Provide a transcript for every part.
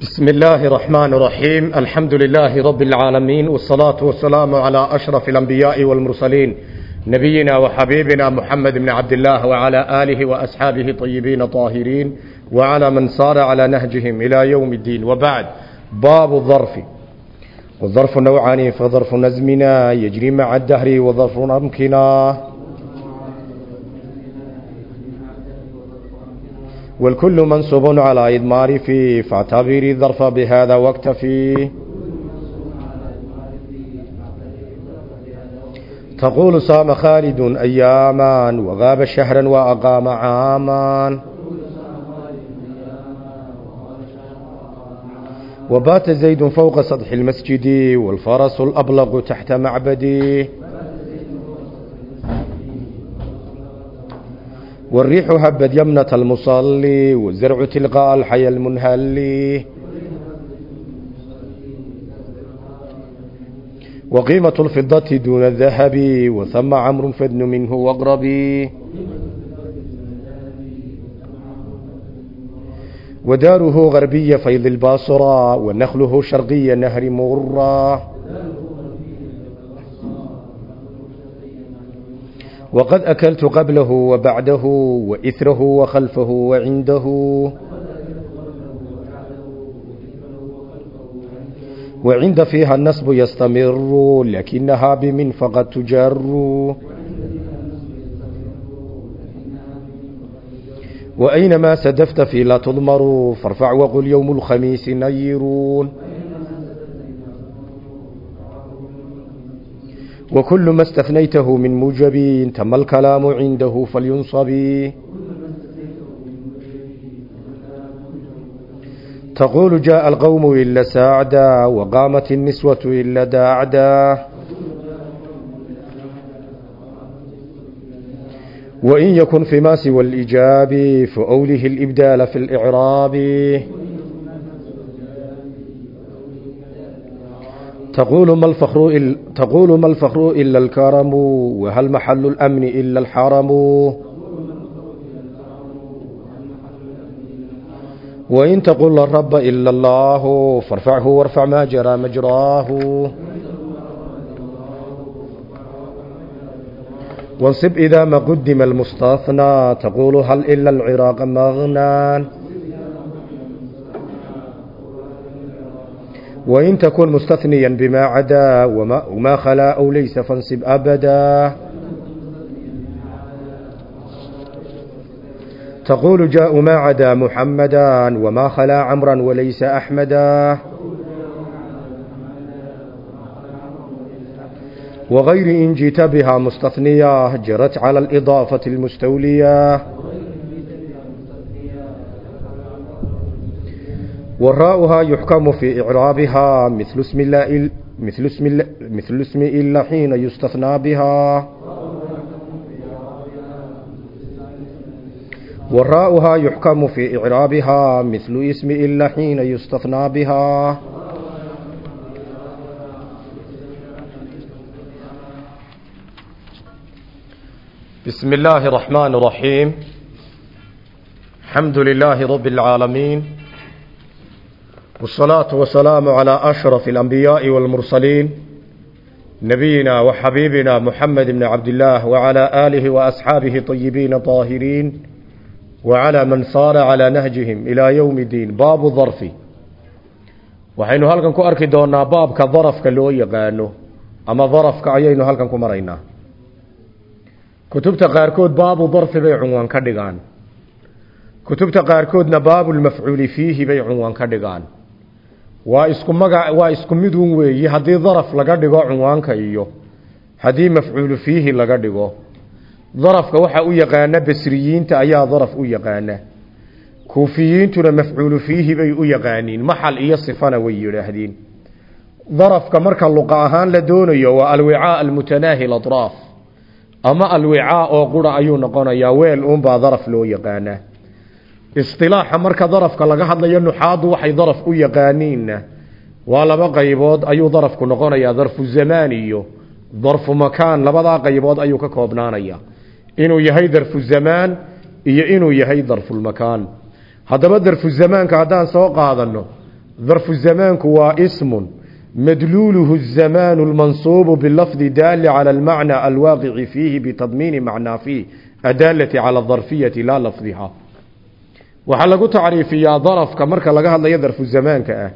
بسم الله الرحمن الرحيم الحمد لله رب العالمين والصلاة والسلام على أشرف الأنبياء والمرسلين نبينا وحبيبنا محمد بن عبد الله وعلى آله وأصحابه طيبين طاهرين وعلى من صار على نهجهم إلى يوم الدين وبعد باب الظرف والظرف نوعان فظرف نزمنا يجري مع الدهر وظرف أمكنا والكل منصوب على إضمار فيه فاعتبري الظرف بهذا واكتفي تقول صام خالد أياما وغاب شهرا وأقام عاما وبات زيد فوق سطح المسجد والفرس الأبلغ تحت معبده والريح هبت يمنة المصلي والزرع تلقاء الحي المنهلي وقيمة الفضة دون الذهب وثم عمر فدن منه واقربي وداره غربية فيض الباصرة ونخله شرقية نهر مرة وقد أكلت قبله وبعده وإثره وخلفه وعنده وعند فيها النصب يستمر لكنها بمن فقد تجر وأينما سدفت في لا تضمر فارفع وقل يوم الخميس نيرون وكل ما استثنيته من موجب تم الكلام عنده فلينصب تقول جاء القوم إلا ساعدا وقامت النسوة إلا داعدا وإن يكن فيما سوى الإجاب فأوله الإبدال في الإعراب تقول ما الفخر إلا تقول ما الفخر إلا الكرم وهل محل الأمن إلا الحرم وإن تقول الرب إلا الله فارفعه وارفع ما جرى مجراه وانصب إذا ما قدم المستثنى تقول هل إلا العراق مغنى وإن تكن مستثنيا بما عدا وما, وما خلا أو ليس فانصب أبدا. تقول جاء ما عدا محمدا وما خلا عمرا وليس أحمدا. وغير إن جيت بها مستثنية جرت على الإضافة المستولية. وراؤها يحكم في إعرابها مثل اسم الله مثل اسم الله مثل اسم إلا حين يستثنى بها وراؤها يحكم في إعرابها مثل اسم إلا حين يستثنى بها بسم الله الرحمن الرحيم الحمد لله رب العالمين والصلاة والسلام على أشرف الأنبياء والمرسلين نبينا وحبيبنا محمد بن عبد الله وعلى آله وأصحابه طيبين طاهرين وعلى من صار على نهجهم إلى يوم الدين باب الظرف waxaynu halkan ku arki doonaa baabka darafka loo yaqaano ama darafka ayaynu halkan ku maraynaa kutubta qaarkood baabu darfi bay cunwaan ka dhigaan kutubta qaarkoodna baabulmafcuuli fiihi bay cunwaan ka dhigaan waa isku magac waa isku midun weeyi haddii daraf laga dhigo cunwaanka iyo haddii mafcuulu fiihi laga dhigo. Darafka waxa u yaqaana basriyiinta ayaa daraf u yaqaana. Kuufiyiintuna mafcuulu fiihi bay u yaqaaniin maxal iyo sifana way yidhaahdeen. Darafka marka luqa ahaan la doonayo waa alwicaa almutanaahi latraaf ama alwicaa oo qura ayuu noqonayaa weel uunbaa daraf loo yaqaanaa istilaaxa marka darafka laga hadlayo nuxaadu waxay daraf u yaqaaniinna waa laba qaybood ayuu darafku noqonayaa darfu zamaan iyo darfu makaan labadaa qaybood ayuu ka koobnaanaya inuu yahay darfu zamaan iyo inuu yahay darfulmakaan haddaba darfu zamaanka haddaan soo qaadano darfu zamaanku waa ismun madluuluhu الzamaanu اlmansuubu bilafdi daali calى اlmacna alwaaqici fiihi bitadmiini macnaa fiih adaalati calى اdarfiyati laa lafdiha waxaa lagu tacriifiyaa darafka marka laga hadlayo darfu zamaanka ah.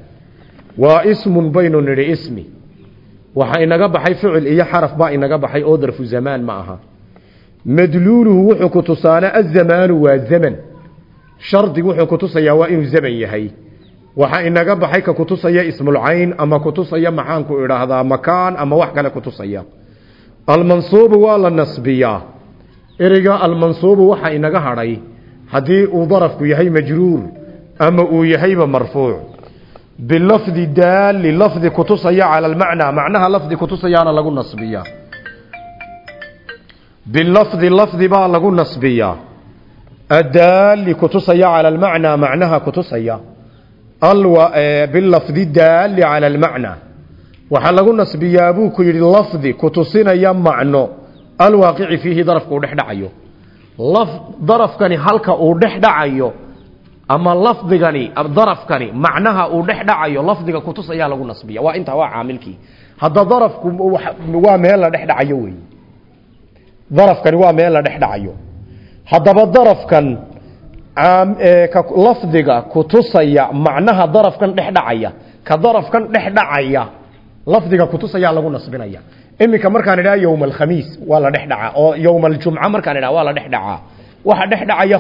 Waa ismun baynu nidhi ismi. Waxa inaga baxay ficil iyo xaraf baa inaga baxay oo darfu zamaan ma aha. Madluuluhu wuxuu ku tusaale azamaanu waa zaman. Shardigu wuxuu kutusayaa waa inuu zaman yahay. Waxaa inaga baxay ka kutusaya ismulcayn ama kutusaya maxaanku idhaahdaa makaan ama wax kale kutusaya almansuubu waa la nasbiyaa. Ereyga almansuubu waxa inaga hadhay haddii uu darafku yahay majruur ama uu yahayba marfuuc bilafdi daali lafdi kutusaya cala almacnaa macnaha lafdi kutusayaana lagu nasbiyaa bilafdi lafdi baa lagu nasbiyaa addaali kutusaya cala almacnaa macnaha kutusaya. Bilafdi daali cala almacnaa. Waxaa lagu nasbiyaa buu ku yidhi lafdi kutusinaya macno. Alwaaqici fiihi darafka uu dhex darafkani halka uu dhex dhacayo ama lafdigani darafkani macnaha uu dhex dhacayo lafdiga kutusayaa lagu nasbiya. Waa intaa waa caamilkii hadda darafku waa meel la dhex dhacayo wey darafkani waa meel la dhex dhacayo. Haddaba darafkan lafdiga kutusaya macnaha darafkan dhex dhacaya ka darafkan dhex dhacaya lafdiga kutusaya lagu nasbinaya iminka markaan idhaha yowma alkhamiis waa la dhex dhacaa oo yowma aljumca markaan idhaha waa la dhex dhacaa. Waxa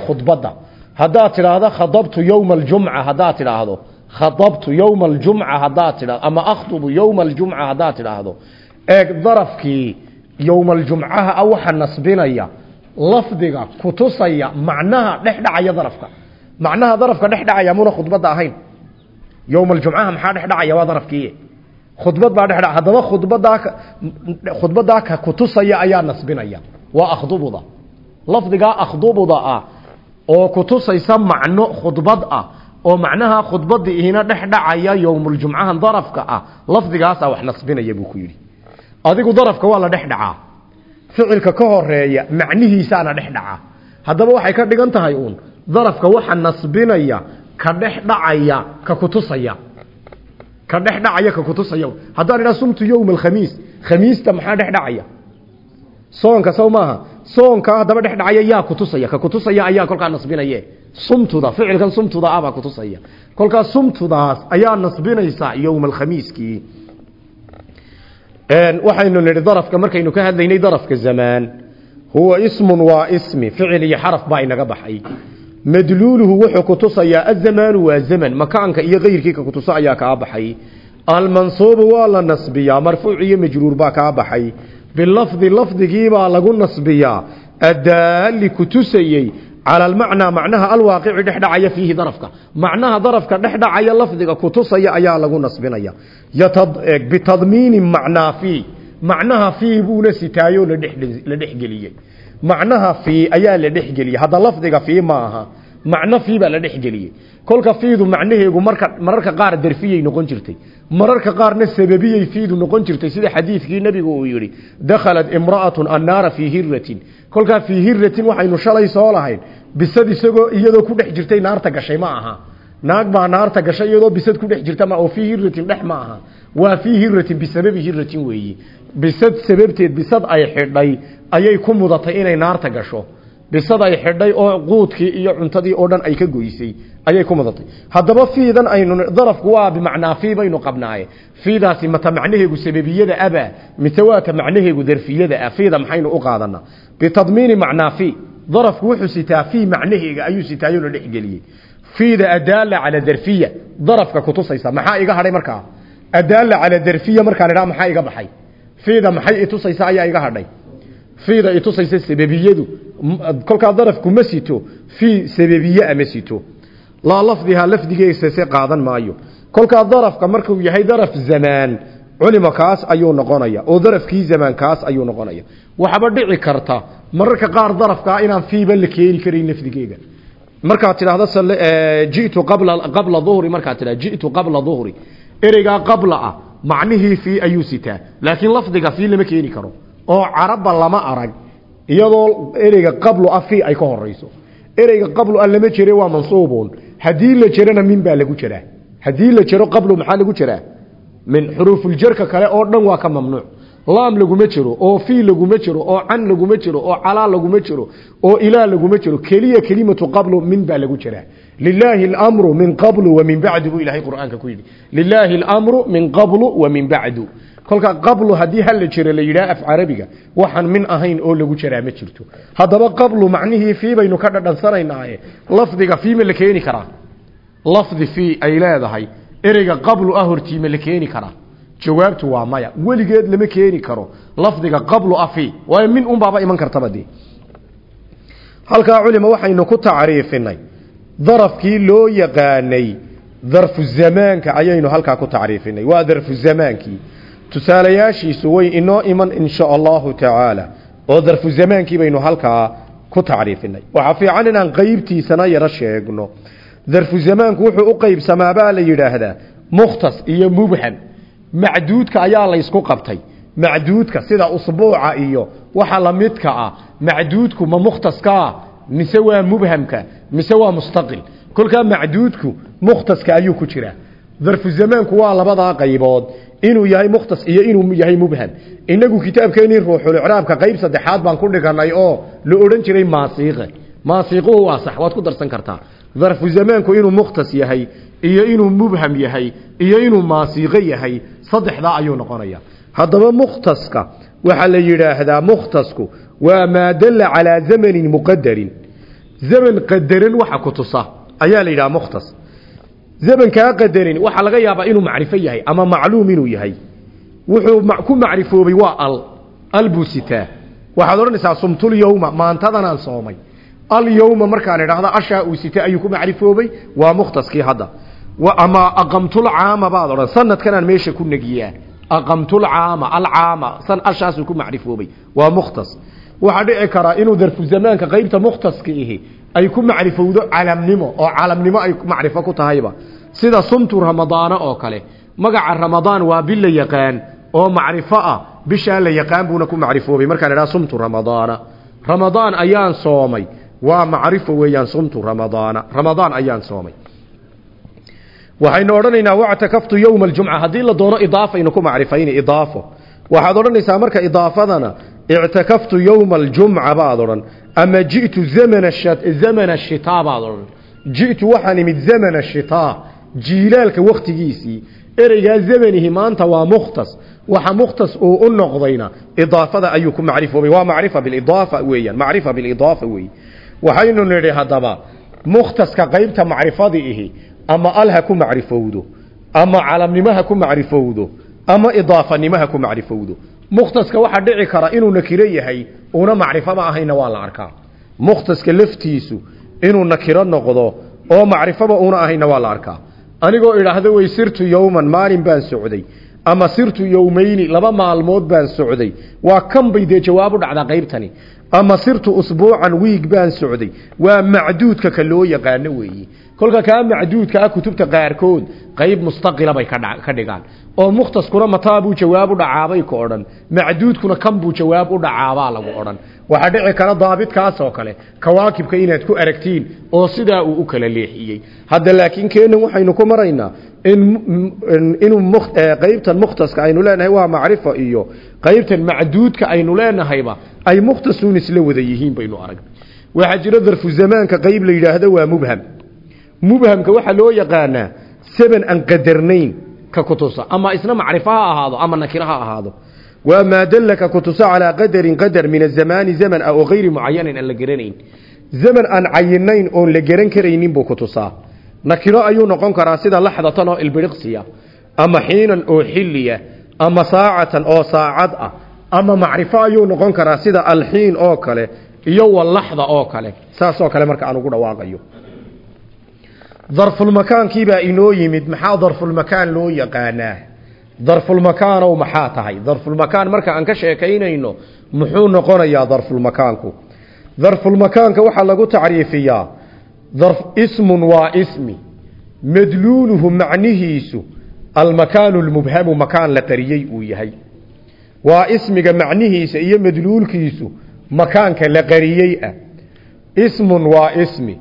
khudbadda. Haddaad tidhaahdo khadabtu yowma aljumca haddaad tidhaahdo khadabtu yowma aljumca haddaad tidhahdo ama akhdubu yowma aljumca haddaad tidhaahdo. Eeg darafkii yowma aljumcaha a waxa nasbinaya lafdiga kutusaya macnaha dhex darafka. Macnaha darafka dhex muna khudbadda ahayn. Yowma aljumcaha maxaa dhex waa darafkii khudbad baa dhex dhaca haddaba khudbadaa khudbadaa ka kutusaya ayaa nasbinaya. Waa akhdubuda lafdigaa akhdubuda ah oo kutusaysa macno khudbad ah oo macnaha khudbada ihina dhex dhacaya yowmuljumcahan darafka ah lafdigaasaa wax nasbinaya buu ku yidhi. Adigu darafka waa la dhex dhacaa ficilka ka horreeya macnihiisaana dhex dhaca haddaba waxay ka dhigan tahay uun darafka waxa nasbinaya ka dhex ka kutusaya ka dhex dhacaya ka kutusaya haddaan idhaha sumtu yowma alkhamiis khamiista maxaa dhex dhacaya? Soonka sow soonka haddaba dhex dhacaya yaa kutusaya ka kutusaya ayaa kolkaa nasbinaye. Sumtuda ficilkan sumtuda ah baa kutusaya. Kolkaa sumtudaas ayaa nasbinaysa yowma alkhamiiskii. Waxaynu nidhi darafka markaynu ka hadlaynay darafka zamaan huwa ismun waa ismi ficil iyo xaraf baa inaga baxay madluuluhu wuxuu kutusayaa azamaanu waa zaman. Makaanka iyo keyrkii ka kutuso ayaa kaa baxay. Almansuubu waa la nasbiyaa marfuuc iyo majruur baa kaa baxay. Bilafdi lafdigiibaa lagu nasbiyaa. Addaali kutusayey cala almacnaa macnaha alwaaqici dhex dhacaya fiihi darafka. Macnaha darafka dhex dhacaya lafdiga kutusaya ayaa lagu nasbinaya. Bitadmiini macnaa fii. Macnaha fii buuna sitaayo la dhexgeliyey macnaha fii ayaa la dhexgeliyey hadda lafdiga fii ma aha. Macno fii baa la dhexgeliyey kolka fiidu macnaheegu marka mararka qaar darfiyey noqon jirtay. Mararka qaarna sababiyey fiidu noqon jirtay. Sida xadiidkii nebigu uu yidhi dakhalat imra'atun annaara fii hiratin kolkaa fii hiratin waxaynu shalay soo lahayn. Bisad isagoo iyadoo ku dhex jirtay naarta gashay ma aha. Naag baa naarta gashay iyadoo bisad ku dhex jirta ma oo fii hiratin dhex ma aha. Waa fii hiratin bisababi hiratin weeyi bisad sababteed bisad ay xidhay ayay ku mudatay inay naarta gasho. Bisad ay xidhay oo quudkii iyo cuntadii oo dhan ay ka goysay ayay ku mudatay. Haddaba fiidan aynu darafku waa bimacnaa fii baynu qabnaaye. Fiidaasi mata macnaheegu sababiyada aba mise waata macnaheegu darfiyada ah maxaynu u qaadanaa. Bitadmiini macnaa fii. Darafku wuxuu sitaa fii macnaheega ayuu sitaayo la dhexgeliyey fiida adaala cala darfiya. Darafka kutusaysa maxaa iga hadhay markaa? Adaala cala darfiya markaan idhaa maxaa iga baxay fiida maxay itusaysa ayaa iga hadhay. Fiida itusaysa sababiyadu kolkaa darafku ma sito fii sababiye ama sito. Laa lafdihaa lafdigeesa se qaadan maayo. Kolkaa darafka markuu yahay daraf zamaan culima kaas ayuu noqonaya oo darafkii zamaan ayuu noqonaya. Waxaba dhici karta mararka qaar darafkaa inaan fiiba la keeni karayn lafdigeega markaad tidhaahdo jitu qabla qabla duhri markaad tidhahdo jitu qabla duhri. Ereygaa qabla ah macnihii fii ayuu sitaa. Laakiin lafdiga fii lama keeni karo. Oo carabba lama arag iyadoo ereyga qablu ah fii ay ka horeyso. Ereyga qablu ah lama jere waa mansuubun. Haddii la jerana min baa lagu jiraa. Haddii la jiro qablu maxaa lagu jiraa? Min xuruufuljarka kale oo dhan waa ka mamnuuc. Laam laguma jiro oo fii laguma jiro oo can laguma jiro oo calaa laguma jiro oo ilaa laguma jiro. Keliya kelimatu qablu min baa lagu jiraa lilaahi اlamru min qablu wa min bacdu buu ilahay qur'aanka ku yidhi. Lilaahi اlamru min qablu wa min bacdu kolka qablu haddii hala jiro la yidhaha af carabiga waxaan min ahayn oo lagu jiraa ma jirto. Haddaba qablu macnihii fii baynu ka dhadhansanaynaye lafdiga fiima la keeni karaa? Lafdi fii ay leedahay ereyga qablu ah hortiima la keeni karaa? Jawaabtu waa maya. Weligeed lama keeni karo. Lafdiga qablu tacriifinay darafkii loo yaqaanay darfu zamaanka ayaynu halkaa ku tacriifinay. Waa darfu zamaankii. Tusaalayaashiisu way inoo iman insha allahu tacaala oo darfu zamaankii baynu halkaa ku tacriifinay. Waxaa fiican inaan qeybtiisana yaro sheegno. Darfu zamaanku wuxuu u qeybsamaabaa la yidhaahdaa mukhtas iyo mubham macduudka ayaa laysku qabtay. Macduudka sida usbuuca iyo waxa lamidka ah macduudku ma mukhtaskaa mise waa mubhamka mise waa mustaqil. Kolkaa macduudku mukhtaska ayuu ku jiraa. Darfu zamaanku waa labadaa qaybood. Inuu yahay mukhtas iyo inuu yahay mubham. Inagu kitaabkeenii ruuxulicraabka qayb saddexaad baan ku dhiganay oo la odhan jiray maasiiqe maasiiquhu waa sax waad ku darsan kartaa. Darfu zamaanku inuu mukhtas yahay iyo inuu mubham yahay iyo inuu maasiiqo yahay saddexdaa ayuu noqonaya haddaba mukhtaska waxaa la yidhaahdaa mukhtasku waa maa dalla calaa zamanin muqadarin zaman qadaran waxa ku tusa ayaa la yidhaha mukhtas. Zamankaa qadarin waxaa laga yaabaa inuu macrifo yahay ama macluum inuu yahay. Wuxuu ku macrifoobay waa al al buu sitaa. Waxaad odhanaysaa sumtulyowma maantadanaan soomay. Alyowma markaan idhaahda ashaa uu sita ayuu ku macrifoobay waa mukhtaskii hadda. Ama aqamtulcaama baad odhan sanadkanaan meesha ku negiyaa. Alcaama macrifoobay waa mukhtas waxaa dhici karaa inuu darfu zamaanka qaybta mukhtaska ihi ay ku macrifowdo calamnimo oo calamnimo ay macrifo ku tahayba. Sida sumtu ramadaana oo kale. Magaca ramadaan waa bil la yaqaan oo macrifo ah. Bishaa la yaqaan buuna ku macrifoobay. Markaan idhaha sumtu ramadaana ramadaan ayaan soomay. Waa macrifo weeyaan sumtu ramadaana ramadaan ayaan soomay. Waxaynu odhanaynaa wactakaftu yowma aljumca haddii la doono idaafaynu ku macrifayni idaafo. Waxaad odhanaysaa marka idaafadana ictakaftu yowma aljumca baad odhan ama ji'tu zamana shitaa baad odhan ji'tu waxaan imid zamana shitaa jiilaalka wakhtigiisii ereygaa zamanihi maanta waa mukhtas waxa mukhtas uu u noqdayna idaafada ayuu ku macrifoobay waa macrifa bilidaafa weeyaan macrifa bilidaafa weeye waxaynu nidhi haddaba mukhtaska qaybta macrifadii ihi ama al ha ku macrifowdo ama calamnimo ha ku macrifowdo ama idaafanimo ha ku macrifowdo mukhtaska waxaa dhici kara inuu nakiro yahay una macrifoba ahayna waa la arkaa. Mukhtaska laftiisu inuu nakiro noqdo oo macrifoba una ahayna waa la arkaa. Anigoo idhaahdo way sirtu yowman maalin baan socday ama sirtu yowmayni laba maalmood baan socday. Waa kan bay dee jawaab u dhacdaa qaybtani. Ama sirtu usbuucan wiig baan socday. Waa macduudka ka loo yaqaano weeye kolka kaa macduudka ah kutubta qaarkood qayb mustaqila bay ka dhigaan. Oo mukhtaskuna mataa buu jawaab u dhacaabay ku odhan. Macduudkuna kan buu jawaab u dhacaabaa lagu odhan. Waxaa dhici kara daabitkaas oo kale kawaakibka inaad ku aragtiin oo sidaa uu u kala leexiyey. Hadda laakiin keenan waxaynu ku maraynaa inuu qaybtan mukhtaska aynu leenahay waa macrifo iyo qaybtan macduudka aynu leenahayba ay mukhtasuun isla wada yihiin baynu aragnay waxaa jira darfu zamaanka qayb la yidhaahdo waa mubham mubhamka waxaa loo yaqaanaa saban aan qadarnayn ka kutusa. Ama isna macrifo ha ahaado ama nakiro ha ahaado. Waa maa dallaka kutusa calaa qadarin qadar min azamaani zaman ah oo hayri mucayanin aan la garanayn. Zaman aan cayinayn oon la garan karaynin buu kutusaa nakiro ayuu noqon karaa sida laxdatan oo ilbiriqsiya ama xiinan oo xilliya ama saacatan oo saacad ah ama macrifo ayuu noqon karaa sida alxiin oo kale iyo walaxda oo kale. Saasoo kale marka aan ugu dhawaaqayo darfulmakaankiibaa inoo yimid maxaa darfulmakaan loo yaqaanaa? Darfulmakaanow maxaa tahay? Darfulmakaan marka aan ka sheekaynayno muxuu noqonayaa darfulmakaanku. Darfulmakaanka waxaa lagu tacriifiyaa ismun waa ismi. Madluuluhu macnihiisu almakaanu lmubhamu makaan la qariyey uu yahay. Waa ismiga macnihiisa iyo madluulkiisu makaanka la qariyey ah. Ismun waa ismi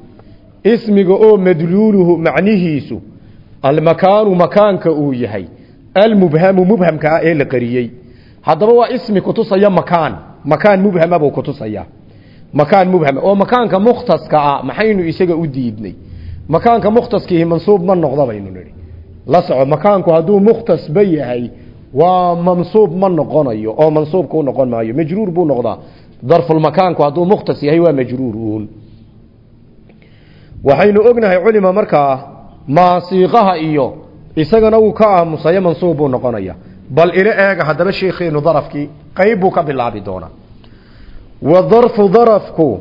ismiga oo madluuluhu macnihiisu almakaanu makaanka uu yahay almubhamu mubhamka ah ee la qariyey. Haddaba waa ismi kutusaya makaan makaan mubhama buu kutusaya. Makaan mubhama oo makaanka mukhtaska ah maxaynu isaga u diidnay. Makaanka mukhtaskiihi mansuub ma noqda baynu nidhi. La soco makaanku hadduu mukhtasba yahay waa mansuub ma noqonayo oo mansuubka u noqon maayo majruur buu noqdaa. Darfulmakaanku hadduu mukhtas yahay waa majruur waxaynu ognahay culima markaa maasiiqaha iyo isagana wuu ka aamusayo mansuub buu noqonaya. Bal ila eega haddaba sheekheenu darafkii qayb buu ka bilaabi doonaa wa darfu darafku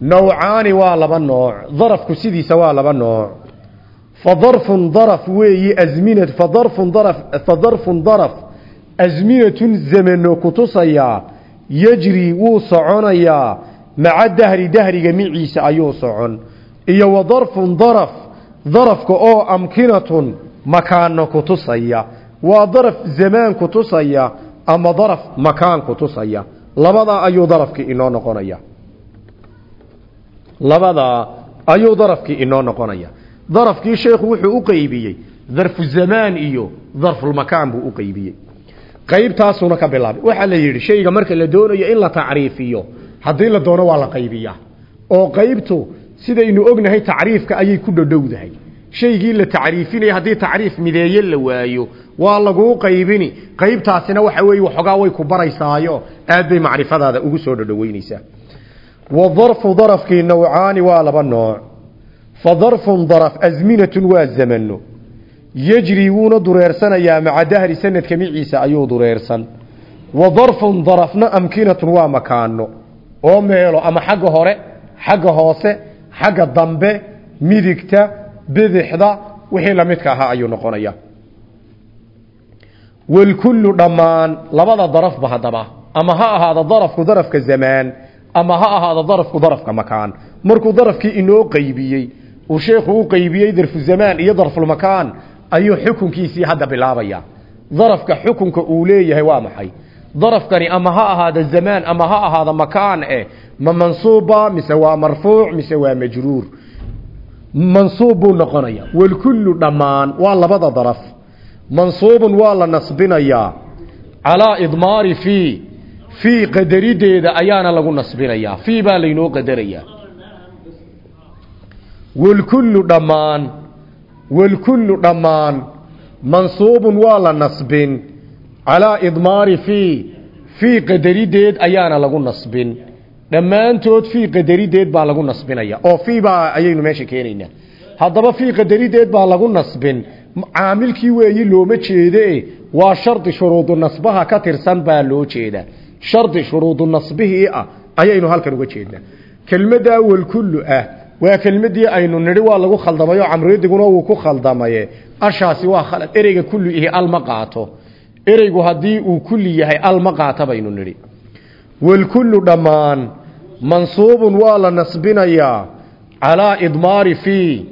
nawcaani waa laba nooc darafku sidiisa waa laba nooc. Fa darfun daraf weeyi azmina fa darfun daraf fa darfun daraf azminatun zamano kutusayaa yajri wuu soconayaa maca dahri dahriga miciisa ayuu socon iyo wa darfun daraf darafka oo amkinatun makaano kutusaya waa daraf zamaan kutusaya ama daraf makaan kutusaya labadaa ayuu darafkii inoo noqonaya. Labadaa ayuu darafkii inoo noqonaya. Darafkii sheekhu wuxuu u qeybiyey darfu zamaan iyo darfulmakaan buu u qeybiyey qaybtaasuna ka bilaabay waxaa la yidhi shayga marka la doonayo in la tacriifiyo haddii la doono waa la qaybiyaa. Oo qaybtu sidaynu ognahay tacriifka ayay ku dhodhowdahay shaygii la tacriifinaya haddii tacriif mideeye la waayo waa laguu qaybini. Qaybtaasina waxa weeye waxoogaa way ku baraysaayo. Aad bay macrifadaada ugu soo dhodhoweyneysaa wadarfu darafkii nawcaani waa laba nooc. Fa darfun daraf asminatun waa zamano yejri wuuna dureersanayaa maca dahri sanadka miciisa ayuu dureersan. Wa darfun darafna amkinatun waa makaano oo meelo ama xagga hore xagga hoose xagga dambe midigta bidixda wixii lamidka ahaa ayuu noqonaya. Walkullu dhammaan labada darafba haddaba ama ha ahaado darafku darafka zamaan ama ha ahaado darafku darafka makaan. Markuu darafkii inoo qaybiyey uu sheekhu u qaybiyey darfu zamaan iyo darfulmakaan ayuu xukunkiisii hadda bilaabaya. Darafka xukunka uu leeyahay waa maxay darafkani ama ha ahaado zamaan ama ha ahaado makaan eh ma mansuuba mise waa marfuuc mise waa majruur. Mansuub buu noqonaya walkullu dhammaan waa labada daraf. Mansuubun waa la nasbinayaa. Calaa idmaari fii fii qadarideeda ayaana lagu nasbinayaa. Fii baa laynoo qadarayaa. Walkullu dhammaan walkullu dhammaan mansuubun waa la nasbin calaa idmaari fii fii qadarideed ayaana lagu nasbin dhammaantood fii qadarideed baa lagu nasbinaya oo fii baa ayaynu meesha keenaynaa haddaba fii qadarideed baa lagu nasbin caamilkii weeyi looma jeede waa shardi shuruudu nasbaha ka tirsan baa loo jeedaa shardi shuruudu nasbihii ah ayaynu halkan uga jeednaa kelmadda walkullu ah waa kelmadii aynu nidhi waa lagu khaldamayo camridiguna wuu ku khaldamaye ashaasi waa khalad ereyga kulli ihi al ma qaato ereygu haddii uu kulli yahay al ma qaata baynu nidhi. Walkullu dhammaan mansuubun waa la nasbinayaa calaa idmaari fii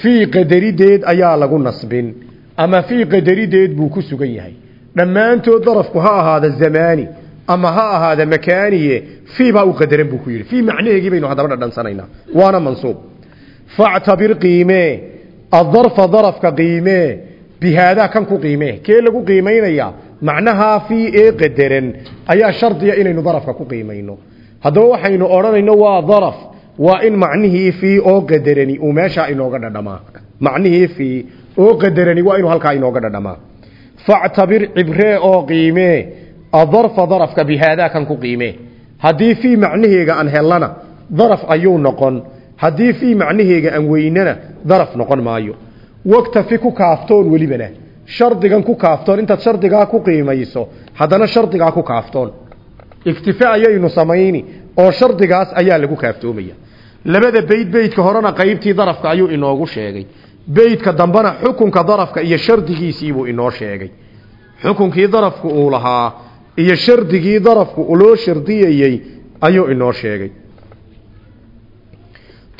fii qadarideed ayaa lagu nasbin ama fii qadarideed buu ku sugan yahay. Dhammaantood darafku ha ahaada zamaani ama ha ahaada makaaniye fii baa u qadaran buu ku yidhi. Fii macnaheegii baynu haddaba dhadhansanaynaa waana mansuub. Factabir qiimee adarfa darafka qiimee bihaadaa kan ku qiimee kee lagu qiimaynayaa macnahaa fii ee qadaran ayaa shardiya inaynu darafka ku qiimayno haddaba waxaynu odhanayno waa daraf waa in macnihii fii oo qadarani uu meeshaa inooga dhadhamaa macnihii fii oo qadarani waa inuu halkaa inooga dhadhamaa factabir cibree oo qiimee adarfa darafka bihaadaa kan ku qiimee haddii fii macnaheega aan hellana daraf ayuu noqon haddii fii macnaheega aan weynana daraf noqon maayo waktafi ku kaaftoon welibana shardigan ku kaaftoon intaad shardigaa ku qiimayso haddana shardigaa ku kaaftoon. Iktifa ayaynu samayni oo shardigaas ayaa lagu kaaftoomaya. Labada beyd beydka horena qaybtii darafka ayuu inoogu sheegay. Beydka dambena xukunka darafka iyo shardigiisiibuu inoo sheegay. Xukunkii darafku uu lahaa iyo shardigii darafku loo shardiyayey ayuu inoo sheegay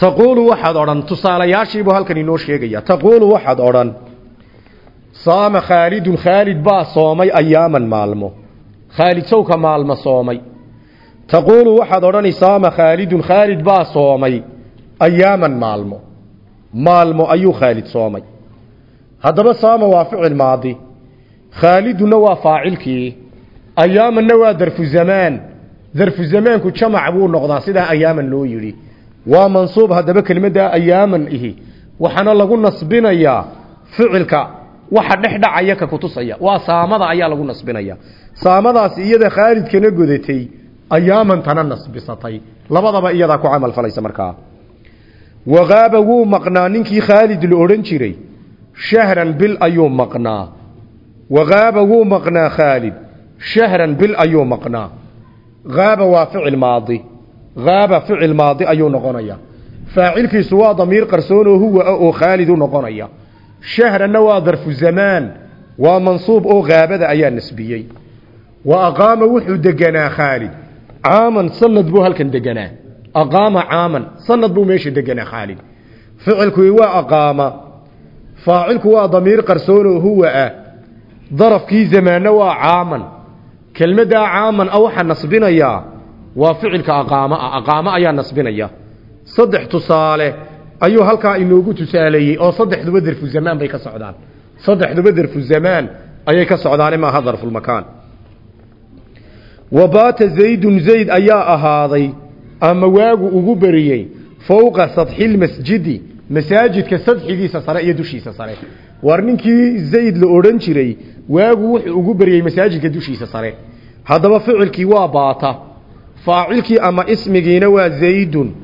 taquulu waxaad odhan tusaalayaashiibuu halkan inoo sheegaya. Taquulu waxaad odhan saama khaalidun khaalid baa soomay ayaaman maalmo. Khaalid sawka maalmo soomay. Taquulu waxaad odhani saama khaalidun khaalid baa soomay ayaaman maalmo. Maalmo ayuu khaalid soomay. Haddaba saama waa ficil maadi. Khaaliduna waa faacilkii. Ayaamanna waa darfu zamaan darfu zamaanku jamac buu noqdaa sidaa ayaaman loo yidhi waa mansuub haddaba kelimaddaa ayaaman ihi. Waxaana lagu nasbinayaa ficilka. Waxa dhex dhacaya ka kutusaya. Waa saamada ayaa lagu nasbinaya. Saamadaasi iyada khaalidkana godatay ayaamantana nasbisatay. Labadaba iyadaa ku camal falaysa markaa waqaaba wuu maqnaa. Ninkii khaalid la odhan jiray shahran bil ayuu maqnaa. Waqaaba wuu maqnaa khaalid. Shahran bil ayuu maqnaa. Haaba waa ficil maadi haaba ficil maadi ayuu noqonaya. Faacilkiisu waa damiir qarsoon oo huwa ah oo khaalid u noqonaya. Shahranna waa darfu zamaan waa mansuub oo haabada ayaa nasbiyey wa aqaama wuxuu deganaa khaalid. Caaman sanad buu halkan deganaa. Aqaama caaman sanad buu meesha deganaa khaalid. Ficilku waa aqaama. Faacilku waa damiir qarsoon oo huwa ah darafkii zamaanna waa caaman. Kelmaddaa caaman a waxaa nasbinayaa waa ficilka aqaamo ah. Aqaamo ayaa nasbinaya. Saddex tusaale ayuu halkaa inoogu tusaaleeyey oo saddexduba darfu zamaan bay ka socdaan. Saddexduba darfu zamaan ayay ka socdaane maaha darfulmakaan wabaata zaydun zayd ayaa ahaaday ama waagu ugu beriyey fowqa sadxilmasjidi masaajidka sadxigiisa sare iyo dushiisa sare. War ninkii zayd la odhan jiray waagu wuxuu ugu beriyey masaajidka dushiisa sare. Haddaba ficilkii waa baata faacilkii ama ismigiina waa zaydun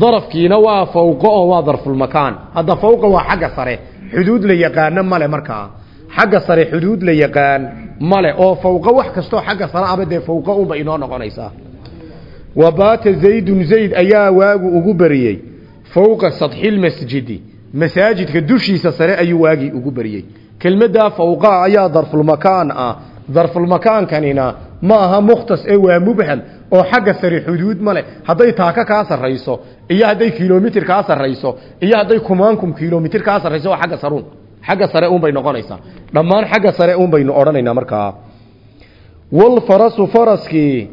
darafkiina waa fowqa oo waa darfulmakaan hadda fowqa waa xagga sare xuduud la yaqaano male markaa xagga sare xuduud la yaqaan male oo fowqa wax kastoo xagga sare aba dee fowqa unba inoo noqonaysaa wa baata zaydun zayd ayaa waagu ugu beriyey fowqa sadxilmasjidi masaajidka dushiisa sare ayuu waagii ugu beriyey kelmaddaa fowqaa ayaa darfulmakaan ah. Darfulmakaankanina ma aha mukhtas ee waa mubham oo xagga sare xuduud male hadday taaka kaa sarrayso iyo hadday kilomitir kaa sarrayso iyo hadday kumaankum kilomitir kaa sarrayso waa xagga saruun. Xagga sare uun bay noqonaysaa. Dhammaan xagga sare uun baynu odhanaynaa markaa. Walfarasu faraskii